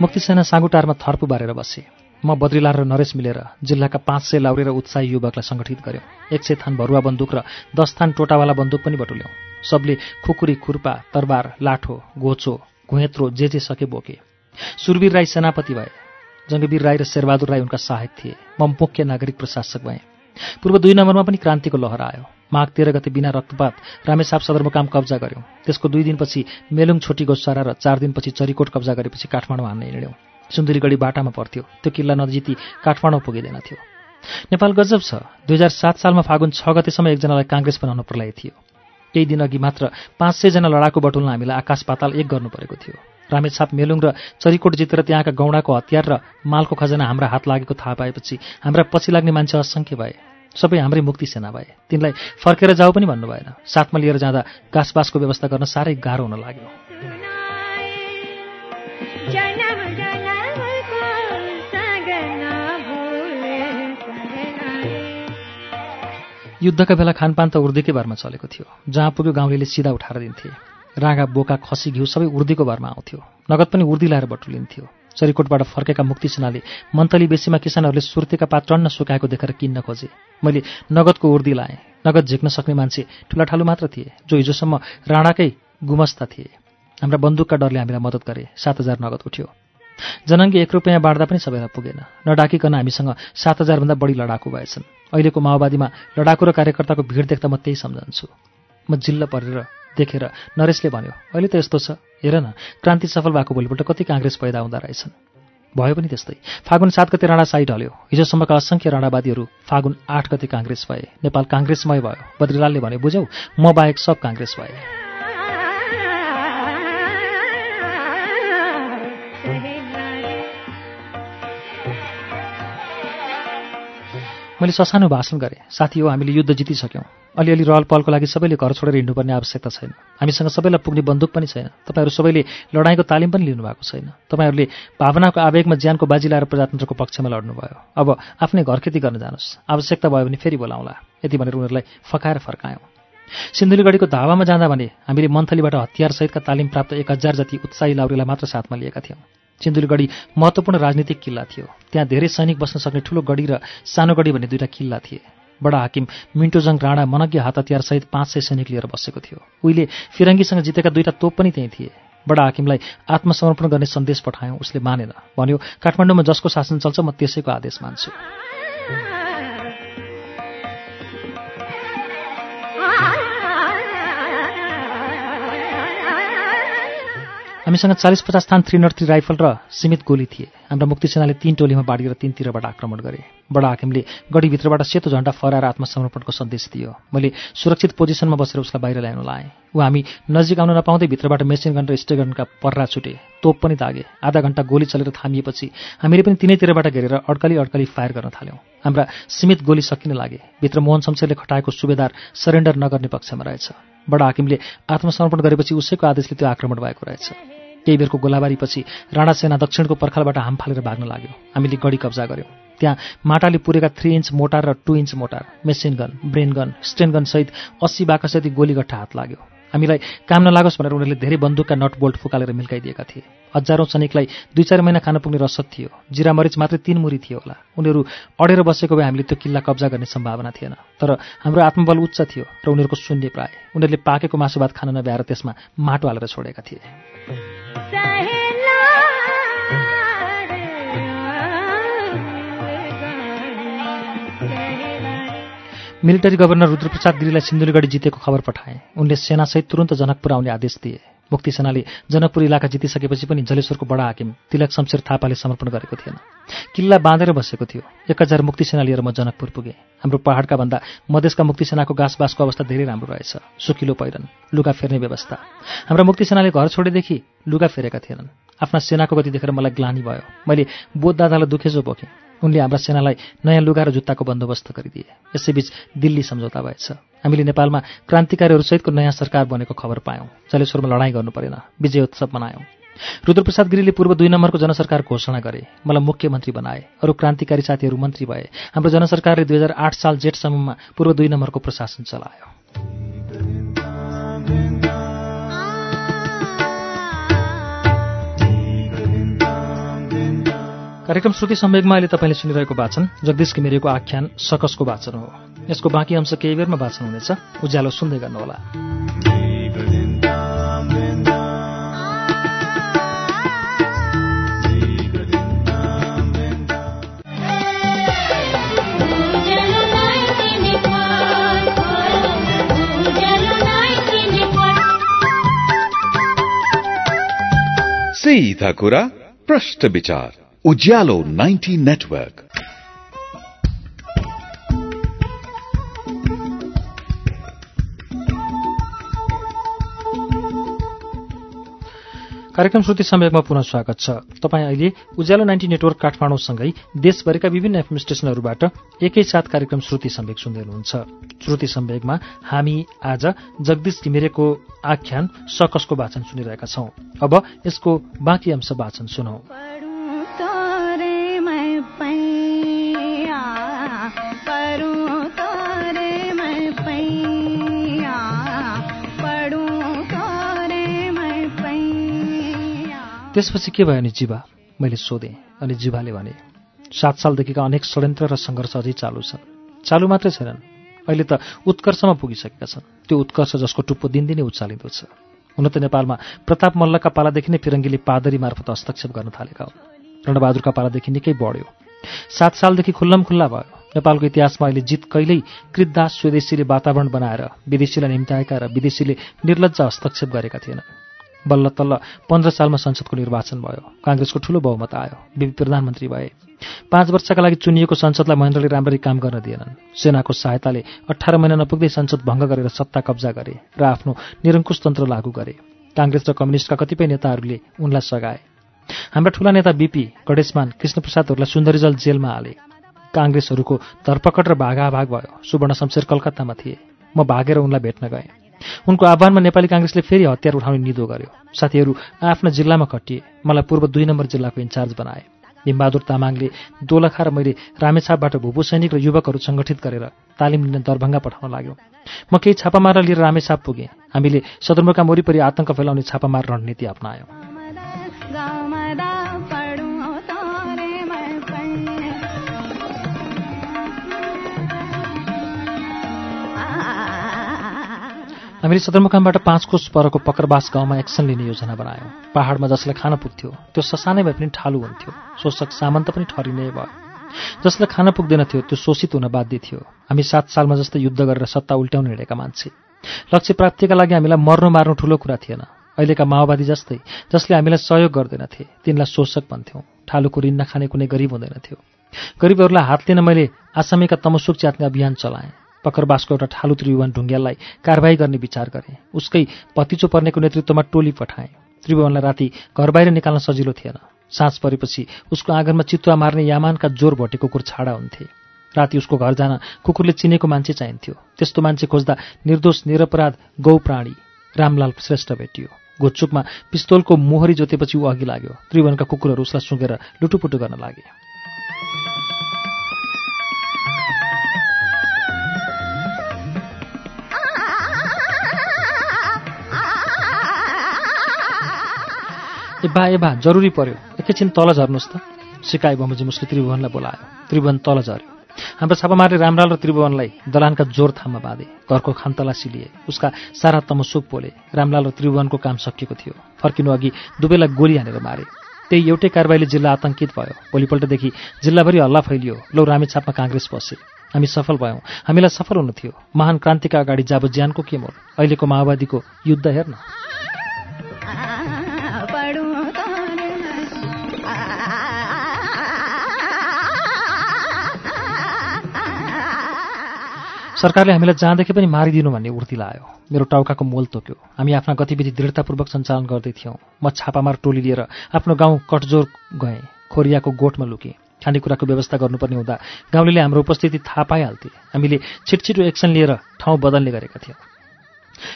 मुक्तिसेना साँगुटारमा थर्पु बारेर बसे। म बद्रीलाल र नरेश मिलेर जिल्लाका पाँच सय लाउरे र उत्साही युवकलाई सङ्गठित गर्यौँ। एक सय थान भरुवा बन्दुक र दस थान टोटावाला बन्दुक पनि बटुल्यौँ। सबले खुकुरी खुर्पा तरबार लाठो घोचो घुहेत्रो जे जे सके बोके। सुरवीर राई सेनापति भए। जङ्गवीर राई र शेरबहादुर राई उनका सहायक थिए। म मुख्य नागरिक प्रशासक भएँ। पूर्व दुई नम्बरमा पनि क्रान्तिको लहर आयो। माघ तेह्र गते बिना रक्तपात रामेसाप सदरमुकाम कब्जा गऱ्यौँ त्यसको दुई दिनपछि मेलुङ छोटी गोसारा र चार दिनपछि चरीकोट कब्जा गरेपछि काठमाडौँ हान्ने हिँड्यौँ सुन्दरीगढी बाटामा पर्थ्यो त्यो किल्ला नजिती काठमाडौँ पुगिँदैन थियो। नेपाल गजब छ। दुई हजार सात सालमा फागुन छ गतेसम्म एकजनालाई काङ्ग्रेस बनाउन प्रलय थियो। केही दिनअघि मात्र पाँच सयजना लडाकु बटुल्न हामीलाई आकाश पाताल एक गर्नु परेको थियो। रामेछाप मेलुङ र चरीकोट जितेर त्यहाँका गौडाको हतियार र मालको खजना हाम्रा हात लागेको थाहा पाएपछि हाम्रा पछि लाग्ने मान्छे असङ्ख्य भए। सबै हाम्रै मुक्ति सेना भए। तिनलाई फर्केर जाऊ पनि भन्नु भएन। साथमा लिएर जाँदा घाँसबासको व्यवस्था गर्न साह्रै गाह्रो हुन लाग्यो। युद्धका बेला खानपान त उर्दीकै भरमा चलेको थियो। जहाँ पुग्यो गाउँले सिधा उठाएर दिन्थे। रागा बोका खसी घिउ सबै उर्दीको भरमा आउँथ्यो। नगद पनि उर्दी लाएर बटुलिन्थ्यो। चरीकोटबाट फर्केका मुक्ति सेनाले मन्तली बेसीमा किसानहरूले सुर्तीका पात टन्न सुकाएको देखेर किन्न खोजे। मैले नगदको उर्दी लाएँ। नगद झिक्न सक्ने मान्छे ठुलाठालु मात्र थिए जो हिजोसम्म राणाकै गुमस्ता थिए। हाम्रा बन्दुकका डरले हामीलाई मद्दत गरे। सात हजार नगद उठ्यो। जनङ्गी एक रुपियाँ बाँड्दा पनि सबैलाई पुगेन। नडाकिकन हामीसँग सात हजारभन्दा बढी लडाकु भएछन्। अहिलेको माओवादीमा लडाकु र कार्यकर्ताको भिड देख्दा म त्यही सम्झन्छु। म जिल्ल परेर देखेर नरेशले भन्यो अहिले त यस्तो छ। हेर न क्रान्ति सफल भएको भोलिपल्ट कति काङ्ग्रेस पैदा हुँदा रहेछन्। भयो पनि त्यस्तै। फागुन सात गते राणा साइड हल्यो हिजोसम्मका असङ्ख्य राणावादीहरू फागुन आठ गते काङ्ग्रेस भए। नेपाल काङ्ग्रेसमय भयो। बद्रीलालले भने बुझौ म बाहेक सब काङ्ग्रेस भए। मैले ससानो भाषण गरेँ। साथी हो हामीले युद्ध जितिसक्यौँ। अलिअलि रहल पहलको लागि सबैले घर छोडेर हिँड्नुपर्ने आवश्यकता छैन। हामीसँग सबैलाई पुग्ने बन्दुक पनि छैन। तपाईँहरू सबैले लडाइँको तालिम पनि लिनुभएको छैन। तपाईँहरूले भावनाको आवेगमा ज्यानको बाजी लाएर प्रजातन्त्रको पक्षमा लड्नुभयो। अब आफ्नै घर खेती गर्न जानुहोस्। आवश्यकता भयो भने फेरि बोलाउँला। यति भनेर उनीहरूलाई फकाएर फर्कायौँ। सिन्धुलीगढीको धावामा जाँदा भने हामीले मन्थलीबाट हतियारसहितका तालिम प्राप्त एक हजार जति उत्साही लाउरीलाई मात्र साथमा लिएका थियौँ। सिन्धुलीगढी महत्त्वपूर्ण राजनीतिक किल्ला थियो। त्यहाँ धेरै सैनिक बस्न सक्ने ठुलो गढी र सानो गढी भन्ने दुईवटा किल्ला थिए। बडा हाकिम मिन्टोजङ राणा मनज्ञ हात हतियारसहित पाँच सय सैनिक लिएर बसेको थियो। उहिले फिरङ्गीसँग जितेका दुईवटा तोप पनि त्यहीँ थिए। बडा हाकिमलाई आत्मसमर्पण गर्ने सन्देश पठायौँ उसले मानेन। भन्यो काठमाडौँमा जसको शासन चल्छ म त्यसैको आदेश मान्छु। हामीसँग चालिस पचास थान थ्री नट थ्री राइफल र सीमित गोली थिए। हाम्रा मुक्तिसेनाले तीन टोलीमा बाँडिएर तीनतिरबाट आक्रमण गरे। बडा हाकिमले गढीभित्रबाट सेतो झण्डा फहराएर आत्मसमर्पणको सन्देश दियो। मैले सुरक्षित पोजिसनमा बसेर उसलाई बाहिर ल्याउन लाएँ। ऊ हामी नजिक आउन नपाउँदै भित्रबाट मेसिन गन र स्टेगनका पर्रा छुटे। तोप पनि दागे। आधा घन्टा गोली चलेर थामिएपछि हामीले पनि तिनैतिरबाट घेरेर अड्कली अड्कली फायर गर्न थाल्यौँ। हाम्रा सीमित गोली सकिन लागे। भित्र मोहन शमशेरले खटाएको सुबेदार सरेन्डर नगर्ने पक्षमा रहेछ। बडा हाकिमले आत्मसमर्पण गरेपछि उसैको आदेशले त्यो आक्रमण भएको रहेछ। केही बेरको गोलाबारीपछि राणा सेना दक्षिणको पर्खालबाट हाम फालेर भाग्न लाग्यो। हामीले गढी कब्जा गऱ्यौँ त्यहाँ माटाले पुरेका थ्री इन्च मोटार र two inch mortar machine gun Bren gun Sten gun सहित अस्सी बाकसती गोलीगट्टा हात लाग्यो। हामीलाई काम नलागोस् भनेर उनीहरूले धेरै बन्दुकका नट बोल्ट फुकालेर मिल्काइदिएका थिए। हजारौँ सैनिकलाई दुई चार महिना खान पुग्ने रसद थियो। जिरा मरिच मात्रै तीन मुरी थियो होला। उनीहरू अडेर बसेको भए हामीले त्यो किल्ला कब्जा गर्ने सम्भावना थिएन। तर हाम्रो आत्मबल उच्च थियो र उनीहरूको शून्य प्राय। उनीहरूले पाकेको मासु भात खान नभ्याएर त्यसमा माटो हालेर छोडेका थिए। मिलिटरी गभर्नर रुद्रप्रसाद गिरीलाई सिन्धुलीगढी जितेको खबर पठाए। उनले सेनासहित तुरन्त जनकपुर आउने आदेश दिए। मुक्ति सेनाले जनकपुर इलाका जितिसकेपछि पनि जलेश्वरको बडा हाकिम तिलक शमशेर थापाले समर्पण गरेको थिएन। किल्ला बाँधेर बसेको थियो। एक हजार मुक्ति सेना लिएर म जनकपुर पुगेँ। हाम्रो पहाडका भन्दा मधेसका मुक्ति सेनाको गाँसबासको अवस्था धेरै राम्रो रहेछ। सुकिलो पहिरन लुगा फेर्ने व्यवस्था। हाम्रा मुक्ति सेनाले घर छोडेदेखि लुगा फेरेका थिएनन्। आफ्ना सेनाको गति देखेर मलाई ग्लानी भयो। मैले बोध दादालाई दुखेजो बोकेँ। उनले हाम्रा सेनालाई नयाँ लुगा र जुत्ताको बन्दोबस्त गरिदिए। यसैबीच दिल्ली सम्झौता भएछ। हामीले नेपालमा क्रान्तिकारीहरूसहितको नयाँ सरकार बनेको खबर पायौँ जलेश्वरमा लडाईँ गर्नु परेन विजय उत्सव मनायौँ। रुद्रप्रसाद गिरीले पूर्व दुई नम्बरको जनसरकार घोषणा गरे मलाई मुख्यमन्त्री बनाए अरू क्रान्तिकारी साथीहरू मन्त्री भए। हाम्रो जनसरकारले दुई हजार आठ साल जेठसम्ममा पूर्व दुई नम्बरको प्रशासन चलायो। कार्यक्रम श्रुति सम्वेगमा अहिले तपाईँले सुनिरहेको वाचन जगदीश घिमिरेको आख्यान सकसको वाचन हो। यसको बाँकी अंश केही बेरमा वाचन हुनेछ। उज्यालो सुन्दै गर्नुहोला। सीधा कुरा प्रश्न विचार। उज्यालो 90 नेटवर्क। कार्यक्रम श्रुति सम्वेकमा पुनः स्वागत छ। तपाईँ अहिले उज्यालो नाइन्टी नेटवर्क काठमाडौँसँगै देशभरिका विभिन्न एफएम स्टेशनहरूबाट एकैसाथ कार्यक्रम श्रुति सम्वेक सुन्दै हुनुहुन्छ। श्रुति सम्वेकमा हामी आज जगदीश घिमिरेको आख्यान सकसको वाचन सुनिरहेका छौं। अब यसको बाँकी अंश वाचन सुनौ। त्यसपछि के भयो नि जीवा? मैले सोधेँ अनि जीवाले भने सात सालदेखिका अनेक षड्यन्त्र र सङ्घर्ष अझै चालु छन्। चालु मात्रै छैनन्। अहिले त उत्कर्षमा पुगिसकेका छन्। त्यो उत्कर्ष जसको टुप्पो दिनदिनै उचालिँदो छ। हुन त नेपालमा प्रताप मल्लका पालादेखि नै फिरङ्गीले पादरी मार्फत हस्तक्षेप गर्न थालेका हुन्। रणबहादुरका पालादेखि निकै बढ्यो। सात सालदेखि खुल्लम खुल्ला भयो। नेपालको इतिहासमा अहिले जित कहिल्यै कृतदास स्वदेशीले वातावरण बनाएर विदेशीलाई निम्ताएका र विदेशीले निर्लज हस्तक्षेप गरेका थिएनन्। बल्ल तल्ल पन्ध्र सालमा संसदको निर्वाचन भयो। काङ्ग्रेसको ठूलो बहुमत आयो। बिपी प्रधानमन्त्री भए। पाँच वर्षका लागि चुनिएको संसदलाई महेन्द्रले राम्ररी काम गर्न दिएनन्। सेनाको सहायताले अठार महिना नपुग्दै संसद भङ्ग गरेर सत्ता कब्जा गरे र आफ्नो निरङ्कुश तन्त्र लागू गरे। काङ्ग्रेस र कम्युनिस्टका कतिपय नेताहरूले उनलाई सघाए। हाम्रा ठूला नेता बिपी गणेशमान कृष्णप्रसादहरूलाई सुन्दरीजल जेलमा हाले। काङ्ग्रेसहरूको धरपकड र भागाभाग भयो। सुवर्ण शमशेर कलकत्तामा थिए। म भागेर उनलाई भेट्न गएँ। उनको आह्वानमा नेपाली काङ्ग्रेसले फेरि हतियार उठाउने निदो गर्यो। साथीहरू आफ्ना जिल्लामा खटिए। मलाई पूर्व दुई नम्बर जिल्लाको इन्चार्ज बनाए। भीमबहादुर तामाङले दोलखा र मैले रामेछापबाट भूपू सैनिक र युवकहरू सङ्गठित गरेर तालिम लिन दरभङ्गा पठाउन लाग्यो। म केही छापामार लिएर रामेछाप पुगेँ। हामीले सदरमुकाम वरिपरि आतंक फैलाउने छापामार रणनीति अप्नायौँ। हामीले सदरमुकामबाट पाँच कोष परको पकरबास गाउँमा एक्सन लिने योजना बनायौँ। पहाडमा जसलाई खान पुग्थ्यो त्यो ससानै भए पनि ठालु हुन्थ्यो। शोषक सामन्त पनि ठरिने भयो। जसलाई खान पुग्दैन थियो त्यो शोषित हुन बाध्य थियो। हामी सात सालमा जस्तै युद्ध गरेर सत्ता उल्ट्याउन हिँडेका मान्छे। लक्ष्य प्राप्तिका लागि हामीलाई मर्नु मार्नु ठुलो कुरा थिएन। अहिलेका माओवादी जस्तै जसले हामीलाई सहयोग गर्दैनथे तिनलाई शोषक भन्थ्यौँ। ठालुको ऋण नखाने कुनै गरिब हुँदैनथ्यो। गरिबहरूलाई हात लिन मैले आसामीका तमसुक च्यात्ने अभियान चलाएँ। पकरबासको एउटा ठालु त्रिभुवन ढुङ्ग्याललाई कारवाही गर्ने विचार गरेँ। उसकै पतिचो पर्नेको नेतृत्वमा टोली पठाएँ। त्रिभुवनलाई राति घर बाहिर निकाल्न सजिलो थिएन। साँझ परेपछि उसको आँगनमा चितुवा मार्ने यामानका जोर भोटे कुकुर छाडा हुन्थे। राति उसको घर जान कुकुरले चिनेको मान्छे चाहिन्थ्यो। त्यस्तो मान्छे खोज्दा निर्दोष निरपराध गौ प्राणी रामलाल श्रेष्ठ भेटियो। घोचुकमा पिस्तोलको मोहरी जोतेपछि ऊ अघि लाग्यो। त्रिभुवनका कुकुरहरू उसलाई सुँगेर लुटुपुटु गर्न लागे। ए बा ए बा जरुरी पर्यो। एकैछिन तल झर्नुहोस् त। सिकाए बमोजिम उसले त्रिभुवनलाई बोलायो। त्रिभुवन तल झऱ्यो हाम्रो छापामारले रामलाल र त्रिभुवनलाई दलानका जोर थाममा बाँधे। घरको खानतलासी लिए उसका सारा तमसुक पोले। रामलाल र त्रिभुवनको काम सकिएको थियो। फर्किनु अघि दुवैलाई गोली हानेर मारे। त्यही एउटै कारवाहीले जिल्ला आतंकित भयो। भोलिपल्टदेखि जिल्लाभरि हल्ला फैलियो। लौ रामेछापमा काङ्ग्रेस बसे। हामी सफल भयौँ। हामीलाई सफल हुनु थियो। महान क्रान्तिका अगाडि जाब ज्यानको के मोल? अहिलेको माओवादीको युद्ध हेर्न। सरकारले हामीलाई जहाँदेखि पनि मारिदिनु भन्ने उर्ती लायो। मेरो टाउकाको मोल तोक्यो। हामी आफ्ना गतिविधि दृढतापूर्वक सञ्चालन गर्दै थियौँ। म छापामार टोली लिएर आफ्नो गाउँ कटजोर गएँ। खोरियाको गोठमा लुकेँ। खानेकुराको व्यवस्था गर्नुपर्ने हुँदा गाउँले हाम्रो उपस्थिति थाहा पाइहाल्थे। हामीले छिटछिटो एक्सन लिएर ठाउँ बदल्ने गरेका थियौँ।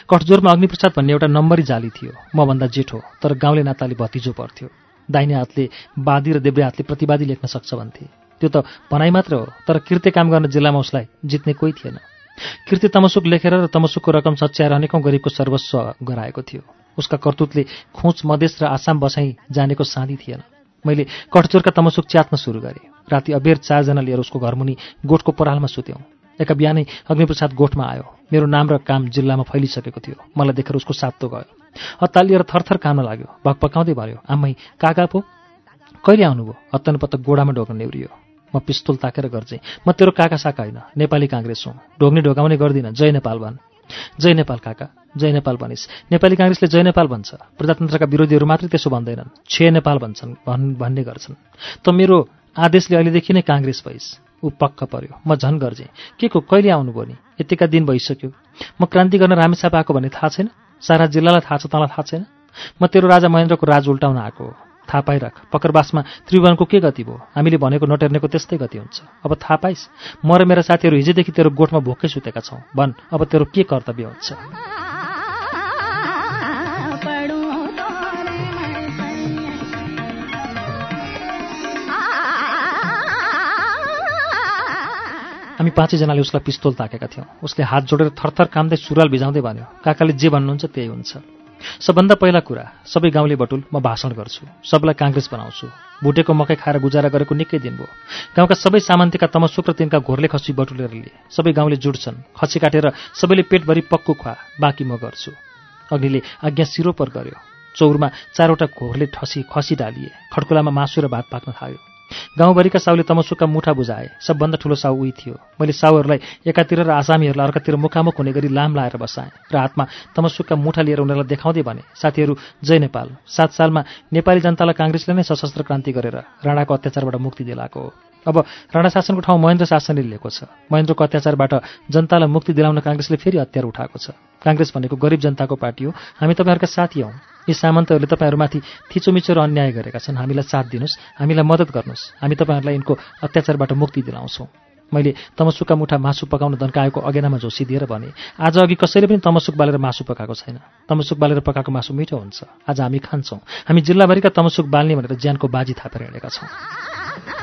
कटजोरमा अग्निप्रसाद भन्ने एउटा नम्बरी जाली थियो। मभन्दा जेठो तर गाउँले नाताले भतिजो पर्थ्यो। दाहिने हातले बादी र देब्रे हातले प्रतिवादी लेख्न सक्छ भन्थे। त्यो त भनाइ मात्र हो तर कृत्य काम गर्न जिल्लामा उसलाई जित्ने कोही थिएन। कृत्य तमसुक लेखेर र तमसुकको रकम सच्याएर अनेकौँ गरिबको सर्वस्व गराएको थियो। उसका कर्तुतले खोच मधेस र आसाम बसाई जानेको साँधी थिएन। मैले कठचोरका तमसुक च्यात्न सुरु गरेँ। राति अबेर चारजना लिएर उसको घरमुनि गोठको परालमा सुत्यौँ। एका बिहानै अग्निप्रसाद गोठमा आयो। मेरो नाम र काम जिल्लामा फैलिसकेको थियो। मलाई देखेर उसको सातो गयो। हत्तालिएर थरथर काम्न लाग्यो। भकपकाउँदै भन्यो आम्मै काका पो कहिले आउनुभयो? हत्तनपत्त गोडामा ढोक्न नेउरियो म पिस्तोल ताकेर गर्छेँ म तेरो काका साका होइन नेपाली काङ्ग्रेस हुँ। ढोग्ने ढोकाउने गर्दिनँ जय नेपाल भन्। जय नेपाल काका जय नेपाल भनिस्। नेपाली काङ्ग्रेसले जय नेपाल भन्छ। प्रजातन्त्रका विरोधीहरू मात्रै त्यसो भन्दैनन्। छे नेपाल भन्छन् भन् भन्ने गर्छन्। त मेरो आदेशले अहिलेदेखि नै काङ्ग्रेस भइस्। ऊ पक्क पर्यो। म झन् गर्जेँ। के को कहिले आउनुभयो नि? यतिका दिन भइसक्यो। म क्रान्ति गर्न रामेछाप आएको भन्ने थाहा छैन? सारा जिल्लालाई थाहा छ तँलाई थाहा छैन? म तेरो राजा महेन्द्रको राज उल्टाउन आएको हो। थाहा पाइराख। पकरबासमा त्रिभुवनको के गति भयो? हामीले भनेको नटेर्नेको त्यस्तै गति हुन्छ। अब थाहा पाइस्। म र मेरा साथीहरू हिजोदेखि तेरो गोठमा भोकै सुतेका छौँ। भन् अब तेरो के कर्तव्य हुन्छ? हामी पाँचैजनाले उसलाई पिस्तोल ताकेका थियौँ। उसले हात जोडेर थरथर कामदै सुरुवाल भिजाउँदै भन्यो काकाले जे भन्नुहुन्छ त्यही हुन्छ। सबभन्दा पहिला कुरा सबै गाउँले बटुल म भाषण गर्छु। सबलाई काङ्ग्रेस बनाउँछु। भुटेको मकै खाएर गुजारा गरेको निकै दिन भयो। गाउँका सबै सामन्तीका तमसुक र तिनका घोरले खसी बटुलेर लिए। सबै गाउँले जुट्छन् खसी काटेर सबैले पेटभरि पक्कु खुवा बाँकी म गर्छु। अग्निले आज्ञा सिरोपर गर्यो। चौरमा चारवटा घोरले ठसी खसी डालिए। खड्कुलामा मासु र भात पाक्न थाल्यो। गाउँभरिका साउले तमसुकका मुठा बुझाए। सबभन्दा ठुलो साउ उही थियो। मैले साउहरूलाई एकातिर र आसामीहरूलाई अर्कातिर मुखामुख हुने गरी लाम लाएर बसाएँ र हातमा तमसुकका मुठा लिएर उनीहरूलाई देखाउँदै भने साथीहरू जय नेपाल। सात सालमा नेपाली जनतालाई काङ्ग्रेसले नै सशस्त्र क्रान्ति गरेर राणाको अत्याचारबाट मुक्ति दिलाएको हो। अब राणा शासनको ठाउँ महेन्द्र शासनले लिएको छ। महेन्द्रको अत्याचारबाट जनतालाई मुक्ति दिलाउन काङ्ग्रेसले फेरि हतियार उठाएको छ। काङ्ग्रेस भनेको गरिब जनताको पार्टी हो। हामी तपाईँहरूका साथी हौँ। यी सामन्तहरूले तपाईँहरूमाथि थिचोमिचो र अन्याय गरेका छन्। हामीलाई साथ दिनुहोस् हामीलाई मद्दत गर्नुहोस्। हामी तपाईँहरूलाई यिनको अत्याचारबाट मुक्ति दिलाउँछौँ। मैले तमसुकका मुठा मासु पकाउन दन्काएको अगेनामा झोसिदिएर भने आज अघि कसैले पनि तमसुक बालेर मासु पकाएको छैन। तमसुक बालेर पकाएको मासु मिठो हुन्छ। आज हामी खान्छौँ। हामी जिल्लाभरिका तमसुक बाल्ने भनेर ज्यानको बाजी थापेर हिँडेका छौँ।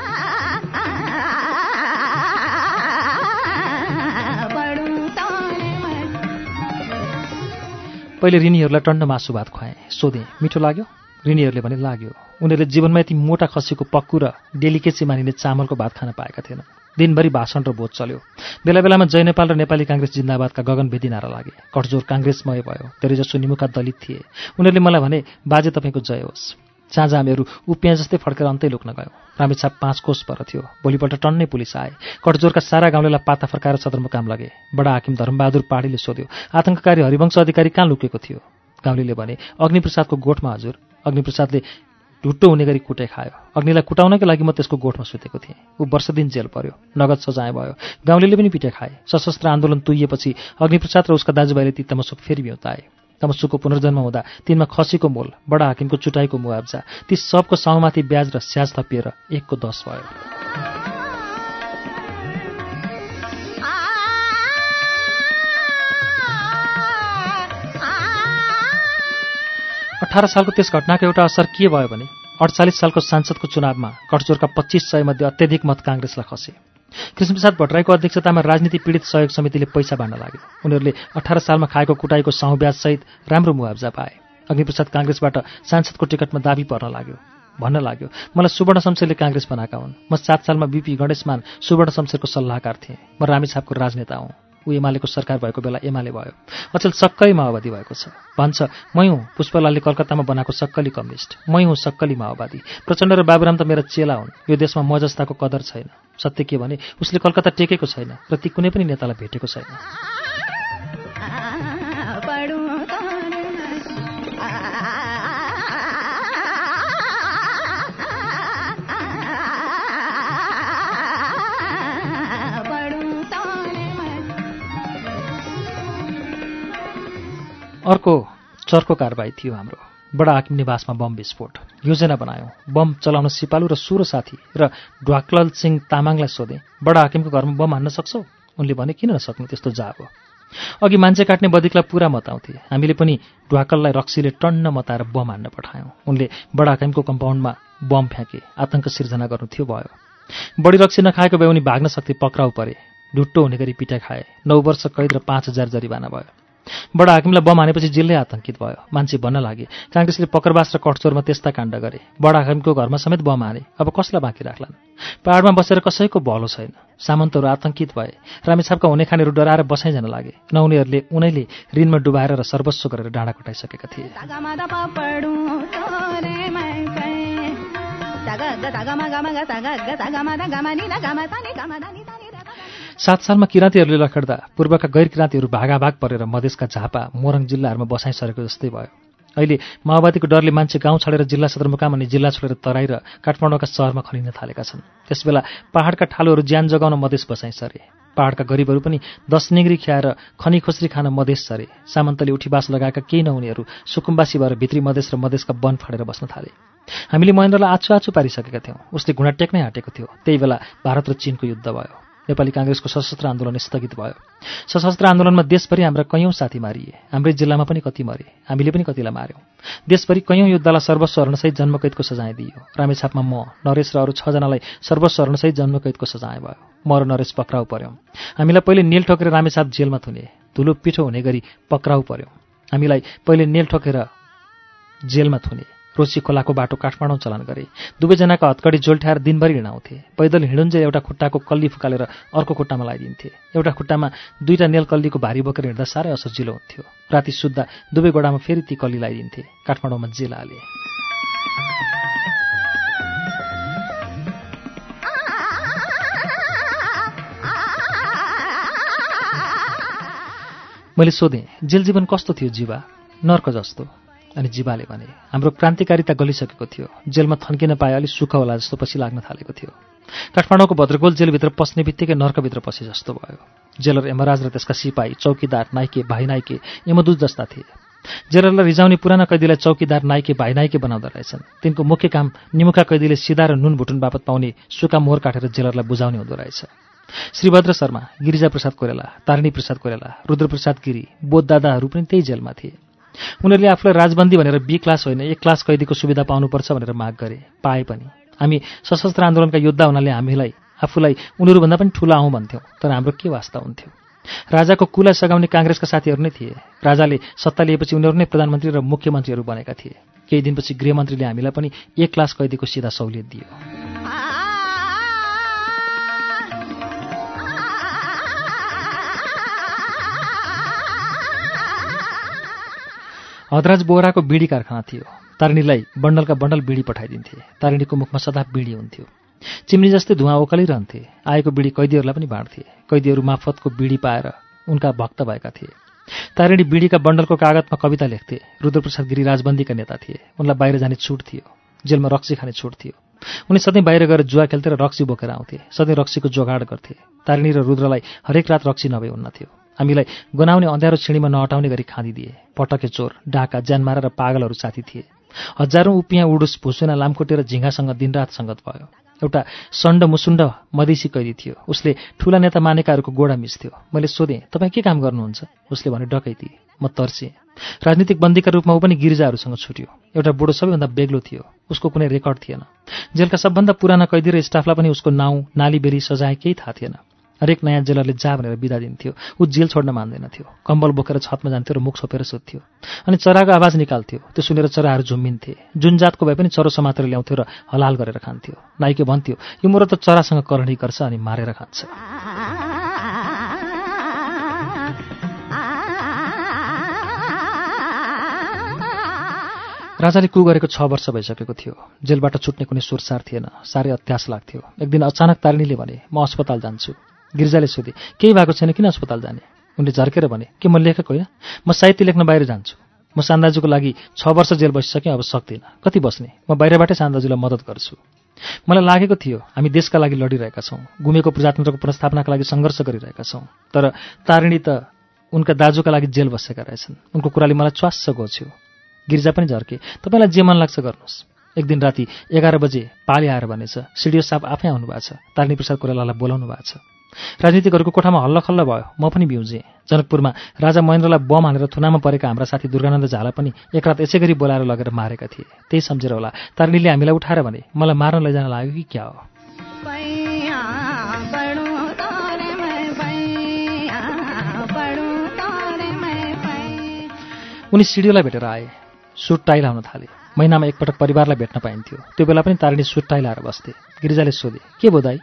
पहिले ऋणीहरूलाई टन्न मासु भात खुवाएँ। सोधेँ मिठो लाग्यो? ऋणीहरूले भने लाग्यो। उनीहरूले जीवनमा यति मोटा खसीको पक्कु र डेलिकेसी मानिने चामलको भात खान पाएका थिएनन्। दिनभरि भाषण र बोध चल्यो। बेला बेलामा जय नेपाल र नेपाली काङ्ग्रेस जिन्दाबादका गगनभेदी नारा लागे। कठजोर काङ्ग्रेसमय भयो। धेरैजसो निमुखा दलित थिए। उनीहरूले मलाई भने बाजे तपाईँको जय होस्। साँझ हामीहरू उपियाँ जस्तै फड्केर अन्तै लुक्न गयौँ। रामेछाप पाँच कोष पर थियो। भोलिपल्ट टन्नै पुलिस आए। कटजोरका सारा गाउँलेलाई पाता फर्काएर सदरमुकाम लगे। बडा हाकिम धर्मबहादुर पाडीले सोध्यो आतङ्ककारी हरिवंश अधिकारी कहाँ लुकेको थियो? गाउँले भने अग्निप्रसादको गोठमा हजुर। अग्निप्रसादले ढुट्टो हुने गरी कुटे खायो। अग्निलाई कुटाउनकै लागि म त्यसको गोठमा सुतेको थिएँ। ऊ वर्ष दिन जेल पर्यो। नगद सजाय भयो। गाउँले पनि पिटे खाए। सशस्त्र आन्दोलन तुइएपछि अग्निप्रसाद र उसका दाजुभाइले ती तमसुक फेरि भ्यौताए तमसुको पुनर्जन्म हुँदा तिनमा खसीको मोल बडा हाकिमको चुटाइको मुआब्जा ती सबको साउमाथि ब्याज र स्याज थपिएर एकको दस भयो। अठार सालको त्यस घटनाको एउटा असर के भयो भने अडचालिस सालको सांसदको चुनावमा कटचोरका पच्चिस सयमध्ये अत्यधिक मत काङ्ग्रेसलाई खसे। कृष्णप्रसाद भट्टराईको अध्यक्षतामा राजनीति पीडित सहयोग समितिले पैसा बाँड्न लाग्यो। उनीहरूले अठार सालमा खाएको कुटाईको साउ ब्याजसहित राम्रो मुआब्जा पाए। अग्निप्रसाद काङ्ग्रेसबाट सांसदको टिकटमा दाबी पर्न लाग्यो। भन्न लाग्यो मलाई सुवर्ण शमशेरले काङ्ग्रेस बनाएका हुन्। म सात सालमा बिपी गणेशमान सुवर्ण शमशेरको सल्लाहकार थिएँ। म रामेछापको राजनेता हुँ। ऊ एमालेको सरकार भएको बेला एमाले भयो। अचेल सक्कली माओवादी भएको छ। भन्छ मै हुँ पुष्पलालले कलकत्तामा बनाएको सक्कली कम्युनिस्ट। मै हुँ सक्कली माओवादी। प्रचण्ड र बाबुराम त मेरा चेला हुन्। यो देशमा म जस्ताको कदर छैन। सत्य के भने उसले कलकत्ता टेकेको छैन र ती कुनै पनि नेतालाई भेटेको छैन। अर्को चर्को कारवाही थियो हाम्रो। बडा हाकिम निवासमा बम विस्फोट। योजना बनायौँ। बम चलाउन सिपालु र सुरो साथी र ढ्वाक्लल सिंह तामाङलाई सोधेँ बडा हाकिमको घरमा बम हान्न सक्छौ? उनले भने किन नसक्नु त्यस्तो जाब अघि मान्छे काट्ने बदिकलाई पुरा मताउँथे हामीले पनि ढ्वाकललाई रक्सीले टन्न मताएर बम हान्न पठायौँ। उनले बडा हाकिमको कम्पाउन्डमा बम फ्याँके आतङ्क सिर्जना गर्नु थियो भयो। बढी रक्सी नखाएको भए उनी भाग्न सक्थे पक्राउ परे। ढुट्टो हुने गरी पिटा खाए। नौ वर्ष कैद र पाँच हजार जरिवाना भयो। बडा हाकिमलाई बम हानेपछि जिल्लै आतंकित भयो। मान्छे भन्न लागे। काङ्ग्रेसले पकरबास र कटचोरमा त्यस्ता काण्ड गरे। बडा हाकिमको घरमा समेत बम हाने। अब कसलाई बाँकी राख्लान्? पहाडमा बसेर कसैको भलो छैन। सामन्तहरू आतंकित भए। रामेछापका हुने खानेहरू डराएर बसाइ जान लागे। न उनीहरूले उनैले ऋणमा डुबाएर र सर्वस्व गरेर डाँडा कटाइसकेका थिए। सात सालमा किराँतीहरूले लखड्दा पूर्वका गैर किराँतीहरू भागाभाग परेर मधेसका झापा मोरङ जिल्लाहरूमा बसाइ सरेको जस्तै भयो। अहिले माओवादीको डरले मान्छे गाउँ छोडेर जिल्ला सदरमुकाम अनि जिल्ला छोडेर तराई र काठमाडौँका सहरमा खनिन थालेका छन्। त्यसबेला पहाडका ठालोहरू ज्यान जगाउन मधेस बसाइ सरे पहाडका गरिबहरू पनि दस निग्री ख्याएर खनी खोस्री खान मधेस सरे। सामन्तले उठीबास लगाएका केही नहुनेहरू सुकुम्बासी भएर भित्री मधेस र मधेसका वन फाडेर बस्न थाले। हामीले महेन्द्रलाई आछु आछु पारिसकेका थियौँ। उसले घुँडा टेक्नै आँटेको थियो। त्यही बेला भारत र चिनको युद्ध भयो। नेपाली काङ्ग्रेसको सशस्त्र आन्दोलन स्थगित भयो। सशस्त्र आन्दोलनमा देशभरि हाम्रा कैयौँ साथी मारिए। हाम्रै जिल्लामा पनि कति मरे हामीले पनि कतिलाई मार्यौँ। देशभरि कैयौँ युद्धलाई सर्वस्व हरणसहित जन्मकैदको सजाय दिइयो। रामेछापमा म नरेश र अरू छजनालाई सर्वस्व हरणसहित जन्मकैदको सजाय भयो। म र नरेश पक्राउ पर्यौँ। हामीलाई पहिले नेल ठोकेर रामेछाप जेलमा थुने धुलो पिठो हुने गरी पक्राउ पर्यौँ। हामीलाई पहिले नेल ठोकेर जेलमा थुने। रोसी खोलाको बाटो काठमाडौँ चलान गरे। दुवैजनाका हत्कडी जोल्ठ्याएर दिनभरि हिँडाउँथे। पैदल हिँडुन्जे एउटा खुट्टाको कल्ली फुकालेर अर्को खुट्टामा लगाइदिन्थे एउटा खुट्टामा दुईवटा नेल कल्लीको भारी बोकेर हिँड्दा साह्रै असजिलो हुन्थ्यो। राति सुत्दा दुवै गोडामा फेरि ती कल्ली लगाइदिन्थे काठमाडौँमा जेल हाले। मैले सोधेँ जेल जीवन कस्तो थियो जीवा? नर्क जस्तो। अनि जीवाले भने हाम्रो क्रान्तिकारिता गलिसकेको थियो। जेलमा थन्किन पाए अलिक सुख होला जस्तो पछि लाग्न थालेको थियो। काठमाडौँको भद्रगोल जेलभित्र पस्ने बित्तिकै नर्कभित्र पसे जस्तो भयो। जेलर यमराज र त्यसका सिपाही चौकीदार नाइके भाइ नाइके यमदूत जस्ता थिए। जेलरलाई रिजाउने पुराना कैदीलाई चौकीदार नाइके भाइ नाइके बनाउँदो रहेछन्। तिनको मुख्य काम निमुखा कैदीले सिधा र नुन भुटुन बापत पाउने सुका मोहर काटेर जेलरलाई बुझाउने हुँदो रहेछ। श्रीभद्र शर्मा गिरिजाप्रसाद कोइराला तारिणी प्रसाद कोइराला रुद्रप्रसाद गिरी बोधदादाहरू पनि त्यही जेलमा थिए। उनीहरूले आफूलाई राजबन्दी भनेर बी क्लास होइन ए क्लास कैदीको सुविधा पाउनुपर्छ भनेर माग गरे पाए पनि। हामी सशस्त्र आन्दोलनका योद्धा हुनाले हामीलाई आफूलाई उनीहरूभन्दा पनि ठुलो आउँ भन्थ्यौँ तर हाम्रो के वास्ता हुन्थ्यो? राजाको कुला सघाउने काङ्ग्रेसका साथीहरू नै थिए। राजाले सत्ता लिएपछि उनीहरू नै प्रधानमन्त्री र मुख्यमन्त्रीहरू बनेका थिए। केही दिनपछि गृहमन्त्रीले हामीलाई पनि एक क्लास कैदीको सिधा सहुलियत दियो। हदराज बोहराको बिडी कारखाना थियो। तारिणीलाई बण्डलका बण्डल बिडी पठाइदिन्थे। तारिणीको मुखमा सदा बिडी हुन्थ्यो। चिम्नी जस्तै धुवा ओकालिरहन्थे आएको बिडी कैदीहरूलाई पनि बाँड्थे। कैदीहरू माफतको बिडी पाएर उनका भक्त भएका थिए। तारिणी बिडीका बण्डलको कागजमा कविता लेख्थे। रुद्रप्रसाद गिरी राजबन्दीका नेता थिए। उनलाई बाहिर जाने छुट थियो। जेलमा रक्सी खाने छुट थियो। उनी सधैँ बाहिर गएर जुवा खेल्थे र रक्सी बोकेर आउँथे। सधैँ रक्सीको जोगाड गर्थे। तारिणी र रुद्रलाई हरेक रात रक्सी नभए हुन्नथ्यो हामीलाई गनाउने अँध्यारो छिँडीमा नअटाउने गरी खाँदिदिए। पटके चोर डाका ज्यानमारा र पागलहरू साथी थिए। हजारौँ उपियाँ उडुस भुसुना र झिङ्गासँग दिनरात सङ्गत भयो। एउटा सण्ड मुसुण्ड मधेसी कैदी थियो। उसले ठुला नेता मानेकाहरूको गोडा मिस्थ्यो। मैले सोधेँ तपाईँ के काम गर्नुहुन्छ? उसले भने डकैती म तर्सेँ। राजनीतिक बन्दीका रूपमा ऊ पनि गिरिजाहरूसँग छुट्यो। एउटा बुढो सबैभन्दा बेग्लो थियो। उसको कुनै रेकर्ड थिएन। जेलका सबभन्दा पुराना कैदी र स्टाफलाई पनि उसको नाउँ नाली बेली सजाय केही थाहा थिएन। हरेक नयाँ जेलरले जा भनेर बिदा दिन्थ्यो। ऊ जेल छोड्न मान्दैनथ्यो। कम्बल बोकेर छतमा जान्थ्यो र मुख छोपेर सोध्थ्यो अनि चराको आवाज निकाल्थ्यो। त्यो सुनेर चराहरू झुम्मिन्थे जुन जातको भए पनि चरो समातेर ल्याउँथ्यो र हलाल गरेर खान्थ्यो। नाइके भन्थ्यो यो मोरो त चरासँग करणी गर्छ अनि मारेर खान्छ। राजाले कु गरेको छ वर्ष भइसकेको थियो। जेलबाट छुट्ने कुनै सुरसार थिएन। साह्रै अत्यास लाग्थ्यो। एक दिन अचानक तारिणीले भने म अस्पताल जान्छु। गिर्जाले सोधे केही भएको छैन? किन अस्पताल जाने? उनले झर्केर भने के म लेखेको होइन म साहित्य लेख्न बाहिर जान्छु। म सान्दाजुको लागि छ वर्ष जेल बसिसकेँ अब सक्दिनँ। कति बस्ने? म बाहिरबाटै सान्दाजुलाई मद्दत गर्छु। मलाई लागेको थियो हामी देशका लागि लडिरहेका छौँ। गुमेको प्रजातन्त्रको पुनस्थापनाका लागि सङ्घर्ष गरिरहेका छौँ। तर तारिणी त उनका दाजुका लागि जेल बसेका रहेछन्। उनको कुराले मलाई च्वास्स गोछ्यो गिर्जा पनि झर्के तपाईँलाई जे मन लाग्छ गर्नुहोस्। एक दिन राति एघार बजे पाली आएर भनेछ। सिडिओ साहब आफै आउनु भएको छ। तारिणी प्रसाद कोइरालालाई बोलाउनु भएको छ। राजनीतिकहरूको कोठामा हल्लखल्ल भयो। म पनि बिउजेँ। जनकपुरमा राजा महेन्द्रलाई बम हानेर थुनामा परेका हाम्रा साथी दुर्गानन्द झाला पनि एक रात यसै गरी बोलाएर लगेर मारेका थिए। त्यही सम्झेर होला। तारिणीले हामीलाई उठाएर भने मलाई मार्न लैजान लाग्यो कि क्या हो? उनी सिडिओलाई भेटेर आए। सुट टाई लाउन थाले। महिनामा एकपटक परिवारलाई भेट्न पाइन्थ्यो। त्यो बेला पनि तारिणी सुट टाई लाएर बस्थे। गिरिजाले सोधे के बोधाई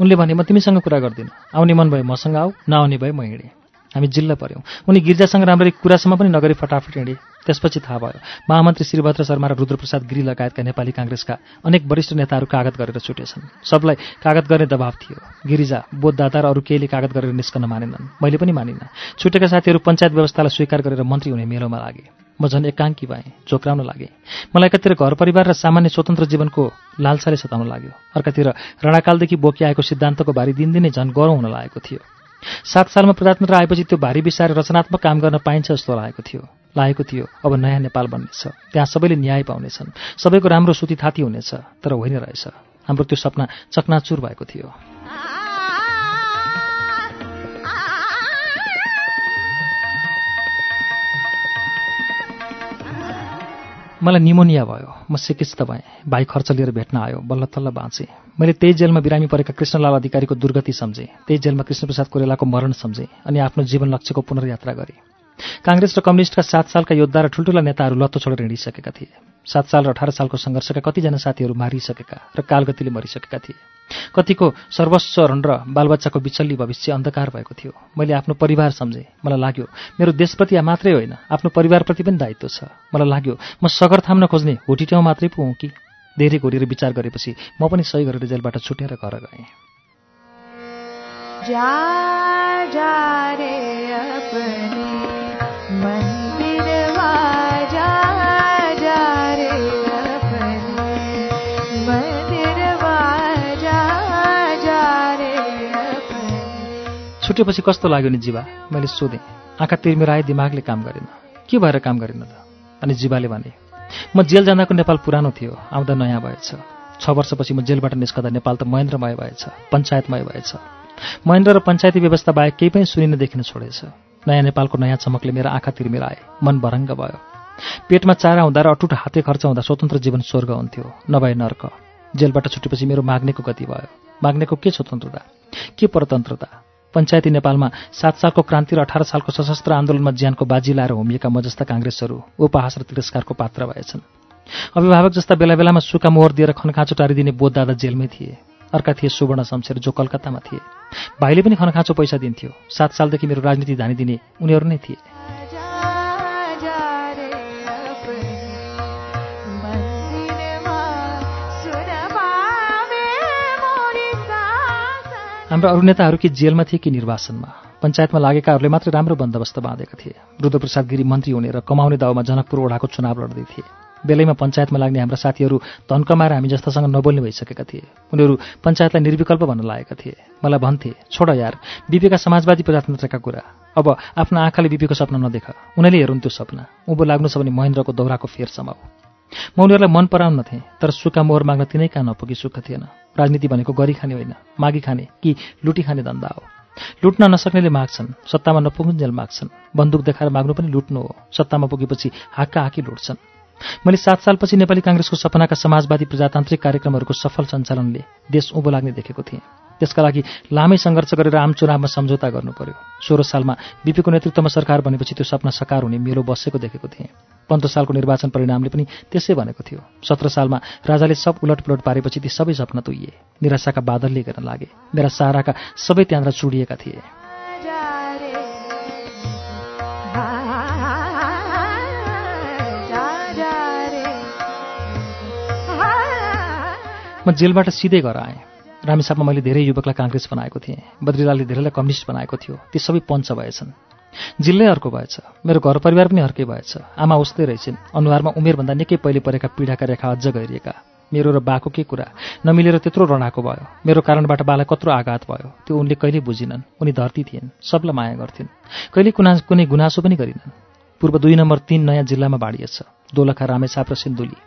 उनले भने म तिमीसँग कुरा गर्दिनँ। आउने मन भए मसँग आऊ नआउने भए म हिँडेँ। हामी जिल्ला पऱ्यौँ। उनी गिर्जासँग राम्ररी कुरासम्म पनि नगरी फटाफट हिँडे। त्यसपछि थाहा भयो महामन्त्री श्रीभद्र शर्मा र रुद्रप्रसाद गिरी लगायतका नेपाली काङ्ग्रेसका अनेक वरिष्ठ नेताहरू कागत गरेर छुटेछन्। सबलाई कागत गर्ने दबाव थियो। गिरिजा बोधदाता र अरू केहीले कागत गरेर निस्कन मानेनन्। मैले पनि मानिनँ। छुटेका साथीहरू पञ्चायत व्यवस्थालाई स्वीकार गरेर मन्त्री हुने मेलोमा लागे। म झन् एकाङ्की भएँ चोक्राउन लागे। मलाई एकातिर घर परिवार र सामान्य स्वतन्त्र जीवनको लालसाले सताउन लाग्यो। अर्कातिर राणाकालदेखि बोकिआएको सिद्धान्तको भारी दिनदिनै झन् गरौँ हुन लागेको थियो। सात सालमा प्रजातन्त्र आएपछि त्यो भारी बिसाएर रचनात्मक काम गर्न पाइन्छ जस्तो लागेको थियो। लागेको थियो अब नयाँ नेपाल बन्नेछ। त्यहाँ सबैले न्याय पाउनेछन्। सबैको राम्रो सुति थाती हुनेछ तर होइन रहेछ। हाम्रो त्यो सपना चकनाचुर भएको थियो। मलाई निमोनिया भयो। म सिकिस्त भएँ। भाइ खर्च लिएर भेट्न आयो। बल्ल तल्ल बाँचेँ। मैले त्यही जेलमा बिरामी परेका कृष्णलाल अधिकारीको दुर्गति सम्झेँ। त्यही जेलमा कृष्णप्रसाद कोरेलाको मरण सम्झेँ अनि आफ्नो जीवन लक्ष्यको पुनर्यात्रा गरेँ। काङ्ग्रेस र कम्युनिस्टका सात सालका योद्धा र ठुल्ठुला नेताहरू लत्तो छोडेर हिँडिसकेका थिए। सात साल र अठार सालको सङ्घर्षका कतिजना साथीहरू मारिसकेका र कालगतिले मरिसकेका थिए। कतिको सर्वस्वरण र बालबच्चाको बिचल्ली भविष्य अन्धकार भएको थियो। मैले आफ्नो परिवार सम्झेँ। मलाई लाग्यो मेरो देशप्रति मात्रै होइन आफ्नो परिवारप्रति पनि दायित्व छ। मलाई लाग्यो म सगर थाम्न खोज्ने होटिट्याउ मात्रै पो कि? धेरै घोरेर विचार गरेपछि म पनि सही गरेर जेलबाट छुटेर घर गएँ। जा जा रे छुटेपछि कस्तो लाग्यो नि जीवा? मैले सोधेँ। आँखा तिर्मेर आए दिमागले काम गरेन। के भएर काम गरेन त? अनि जीवाले भने म जेल जाँदाको नेपाल पुरानो थियो। आउँदा नयाँ भएछ। छ वर्षपछि म जेलबाट निस्कँदा नेपाल त महेन्द्रमय भएछ पञ्चायतमय भएछ। महेन्द्र र पञ्चायती व्यवस्था बाहेक केही पनि सुनिन देखिन छोडेछ। नयाँ नेपालको नयाँ चमकले मेरो आँखा तिर्मिर आए। मन भरङ्ग भयो। पेटमा चारा हुँदा र अटुट हाते खर्च हुँदा स्वतन्त्र जीवन स्वर्ग हुन्थ्यो। नभए नर्क। जेलबाट छुटेपछि मेरो माग्नेको गति भयो। माग्नेको के स्वतन्त्रता? के परतन्त्रता? पञ्चायती नेपालमा सात सालको क्रान्ति र अठार सालको सशस्त्र आन्दोलनमा ज्यानको बाजी लाएर होमिएका म जस्ता काङ्ग्रेसहरू उपहास र तिरस्कारको पात्र भएछन्। अभिभावक जस्ता बेला बेलामा सुका मोहर दिएर खनखाँचो टारिदिने बोधदादा जेलमै थिए। अर्का थिए सुवर्ण शमशेर जो कलकत्तामा थिए। भाइले पनि खनखाँचो पैसा दिन्थ्यो। सात सालदेखि मेरो राजनीति धानिदिने उनीहरू नै थिए। हाम्रा अरू नेताहरू कि जेलमा थिए कि निर्वासनमा? पञ्चायतमा लागेकाहरूले मात्रै राम्रो बन्दोबस्त बाँधेका थिए। रुद्रप्रसाद गिरी मन्त्री हुने र कमाउने दाउमा जनकपुर ओढाको चुनाव लड्दै थिए। बेलैमा पञ्चायतमा लाग्ने हाम्रा साथीहरू धन कमाएर हामी जस्तासँग नबोल्ने भइसकेका थिए। उनीहरू पञ्चायतलाई निर्विकल्प भन्न लागेका थिए। मलाई भन्थे छोड यार बिपीका समाजवादी प्रजातन्त्रका कुरा। अब आफ्नो आँखाले बिपीको सपना नदेख। उनीहरूले हेरुन् त्यो सपना। उँभो लाग्नु छ भने महेन्द्रको दौराको फेर समाऊ। म उनीहरूलाई मन पराउन्नथेँ तर सुका मोहर माग्न तिनै कहाँ नपुगी सुख थिएन। राजनीति भनेको गरी खाने होइन मागी खाने कि लुटी खाने धन्दा हो। लुट्न नसक्नेले माग्छन् सत्तामा नपुगुन्जेल माग्छन् बन्दुक देखाएर माग्नु पनि लुट्नु हो सत्तामा पुगेपछि हाक्का हाकी लुट्छन्। मैले सात सालपछि नेपाली काङ्ग्रेसको सपनाका समाजवादी प्रजातान्त्रिक कार्यक्रमहरूको सफल सञ्चालनले देश उँभो लाग्ने देखेको थिएँ। त्यसका लागि लामै सङ्घर्ष गरेर आम चुनावमा सम्झौता गर्नु पर्यो सोह्र सालमा बिपीको नेतृत्वमा सरकार भनेपछि त्यो सपना सकार हुने मेलो बसेको देखेको थिएँ। पन्ध्र सालको निर्वाचन परिणामले पनि त्यसै भनेको थियो। सत्र सालमा राजाले सब उलटपुलट पारेपछि ती सबै सपना तुइए। निराशाका बादलले गर्न लागे। मेरा साराका सबै त्यहाँनिर चुडिएका थिए। म जेलबाट सिधै घर आएँ। रामेसापमा मैले धेरै युवकलाई काङ्ग्रेस बनाएको थिएँ बद्रीलालले धेरैलाई कम्युनिस्ट बनाएको थियो ती सबै पञ्च भएछन्। जिल्लै अर्को भएछ मेरो घर परिवार पनि अर्कै भएछ आमा उस्तै रहेछन् अनुहारमा उमेरभन्दा निकै पहिले परेका पीडाका रेखा अझ गहिरिएका। मेरो र बाको के कुरा नमिलेर त्यत्रो रणाको भयो मेरो कारणबाट बालाई कत्रो आघात भयो त्यो उनले कहिले बुझिनन् उनी धरती थिइन् सबलाई माया गर्थिन् कहिले कुना कुनै गुनासो पनि गरिनन्। पूर्व दुई नम्बर तीन नयाँ जिल्लामा बाँडिएछ दोलखा रामेछाप र सिन्धुली।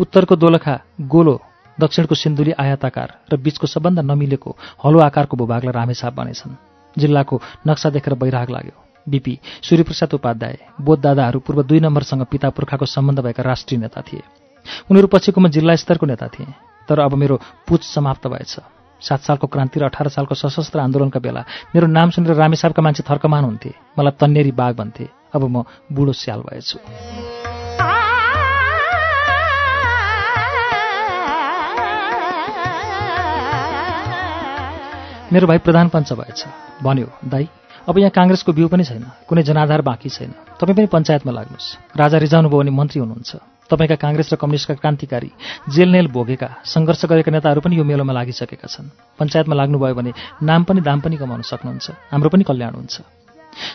उत्तरको दोलखा गोलो दक्षिणको सिन्धुली आयाताकार र बीचको सबभन्दा नमिलेको हलो आकारको भूभागलाई रामेछाप बनेछन् जिल्लाको नक्सा देखेर बैराग लाग्यो। बिपी सूर्यप्रसाद उपाध्याय बोधदादाहरू पूर्व दुई नम्बरसँग पिता पुर्खाको सम्बन्ध भएका राष्ट्रिय नेता थिए। उनीहरू पछिकोमा जिल्ला स्तरको नेता थिए। तर अब मेरो पुच समाप्त भएछ। सात सालको क्रान्ति र अठार सालको सशस्त्र आन्दोलनका बेला मेरो नाम सुनेर रामेसाबका मान्छे थर्कमान हुन्थे। मलाई तन्नेरी बाघ भन्थे। अब म बुढो स्याल भएछु। मेरो भाइ प्रधान पञ्च भएछ। भन्यो दाई अब यहाँ काङ्ग्रेसको बिउ पनि छैन कुनै जनाधार बाँकी छैन। तपाईँ पनि पञ्चायतमा लाग्नुहोस्। राजा रिजाउनु भयो भने मन्त्री हुनुहुन्छ। तपाईँका काङ्ग्रेस र कम्युनिस्टका क्रान्तिकारी जेलनेल भोगेका सङ्घर्ष गरेका नेताहरू पनि यो मेलोमा लागिसकेका छन्। पञ्चायतमा लाग्नुभयो भने नाम पनि दाम पनि कमाउन सक्नुहुन्छ। हाम्रो पनि कल्याण हुन्छ।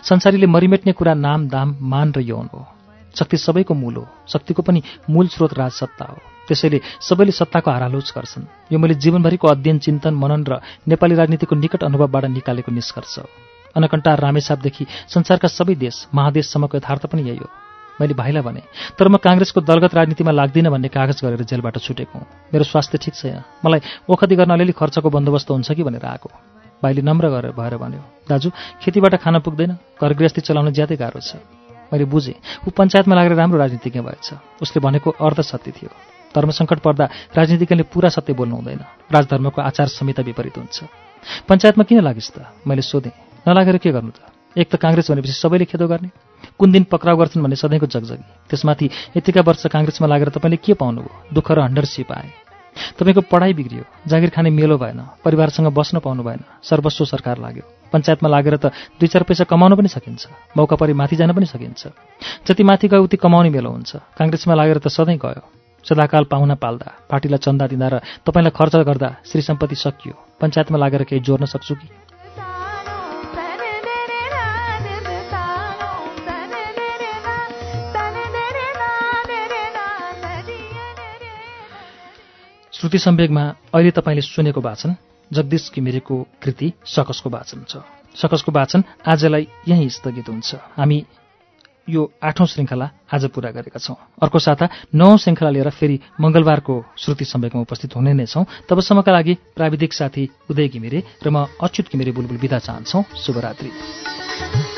संसारीले मरिमेट्ने कुरा नाम दाम मान र यौन हो। शक्ति सबैको मूल हो। शक्तिको पनि मूल स्रोत राजसत्ता हो। त्यसैले सबैले सत्ताको हारालोच गर्छन्। यो मैले जीवनभरिको अध्ययन चिन्तन मनन र नेपाली राजनीतिको निकट अनुभवबाट निकालेको निष्कर्ष हो। अनकन्टार रामेसापदेखि संसारका सबै देश महादेशसम्मको यथार्थ पनि यही हो। मैले भाइलाई भने तर म काङ्ग्रेसको दलगत राजनीतिमा लाग्दिनँ भन्ने कागज गरेर जेलबाट छुटेको मेरो स्वास्थ्य ठिक छैन। मलाई ओखती गर्न अलिअलि खर्चको बन्दोबस्त हुन्छ कि भनेर आएको। भाइले नम्र गरेर भएर भन्यो दाजु खेतीबाट खान पुग्दैन। घर गृहस्थी चलाउन ज्यादै गाह्रो छ। मैले बुझेँ ऊ पञ्चायतमा लागेर राम्रो राजनीतिज्ञ भएछ। उसले भनेको अर्ध सत्य थियो। धर्मसङ्कट पर्दा राजनीतिज्ञले पुरा सत्य बोल्नु हुँदैन। राजधर्मको आचार संहिता विपरीत हुन्छ। पञ्चायतमा किन लागिस् त? मैले सोधेँ। नलागेर के गर्नु त? एक त काङ्ग्रेस भनेपछि सबैले खेदो गर्ने। कुन दिन पक्राउ गर्छन् भन्ने सधैँको जगजगी। त्यसमाथि यतिका वर्ष काङ्ग्रेसमा लागेर तपाईँले के पाउनुभयो? दुःख र हन्डरसिप आए। तपाईँको पढाइ बिग्रियो। जागिर खाने मेलो भएन। परिवारसँग बस्न पाउनु भएन। सर्वस्व सरकार लाग्यो। पञ्चायतमा लागेर त दुई चार पैसा कमाउन पनि सकिन्छ। मौका परि माथि जान पनि सकिन्छ। जति माथि गयो उति कमाउने मेलो हुन्छ। काङ्ग्रेसमा लागेर त सधैँ गयो। सदाकाल पाहुना पाल्दा पार्टीलाई चन्दा दिँदा र तपाईँलाई खर्च गर्दा श्री सम्पत्ति सकियो। पञ्चायतमा लागेर केही जोड्न सक्छु कि? श्रुति सम्वेगमा अहिले तपाईँले सुनेको वाचन जगदीश घिमिरेको कृति सकसको वाचन छ। सकसको वाचन आजलाई यहीँ स्थगित हुन्छ। हामी यो आठौं श्रृङ्खला आज पूरा गरेका छौं। अर्को साता नौ श्रृङ्खला लिएर फेरि मंगलबारको श्रुति सम्वेकमा उपस्थित हुने नै छौं। तबसम्मका लागि प्राविधिक साथी उदय घिमिरे र म अच्युत घिमिरे बुलबुल विदा चाहन्छौ। शुभरात्री।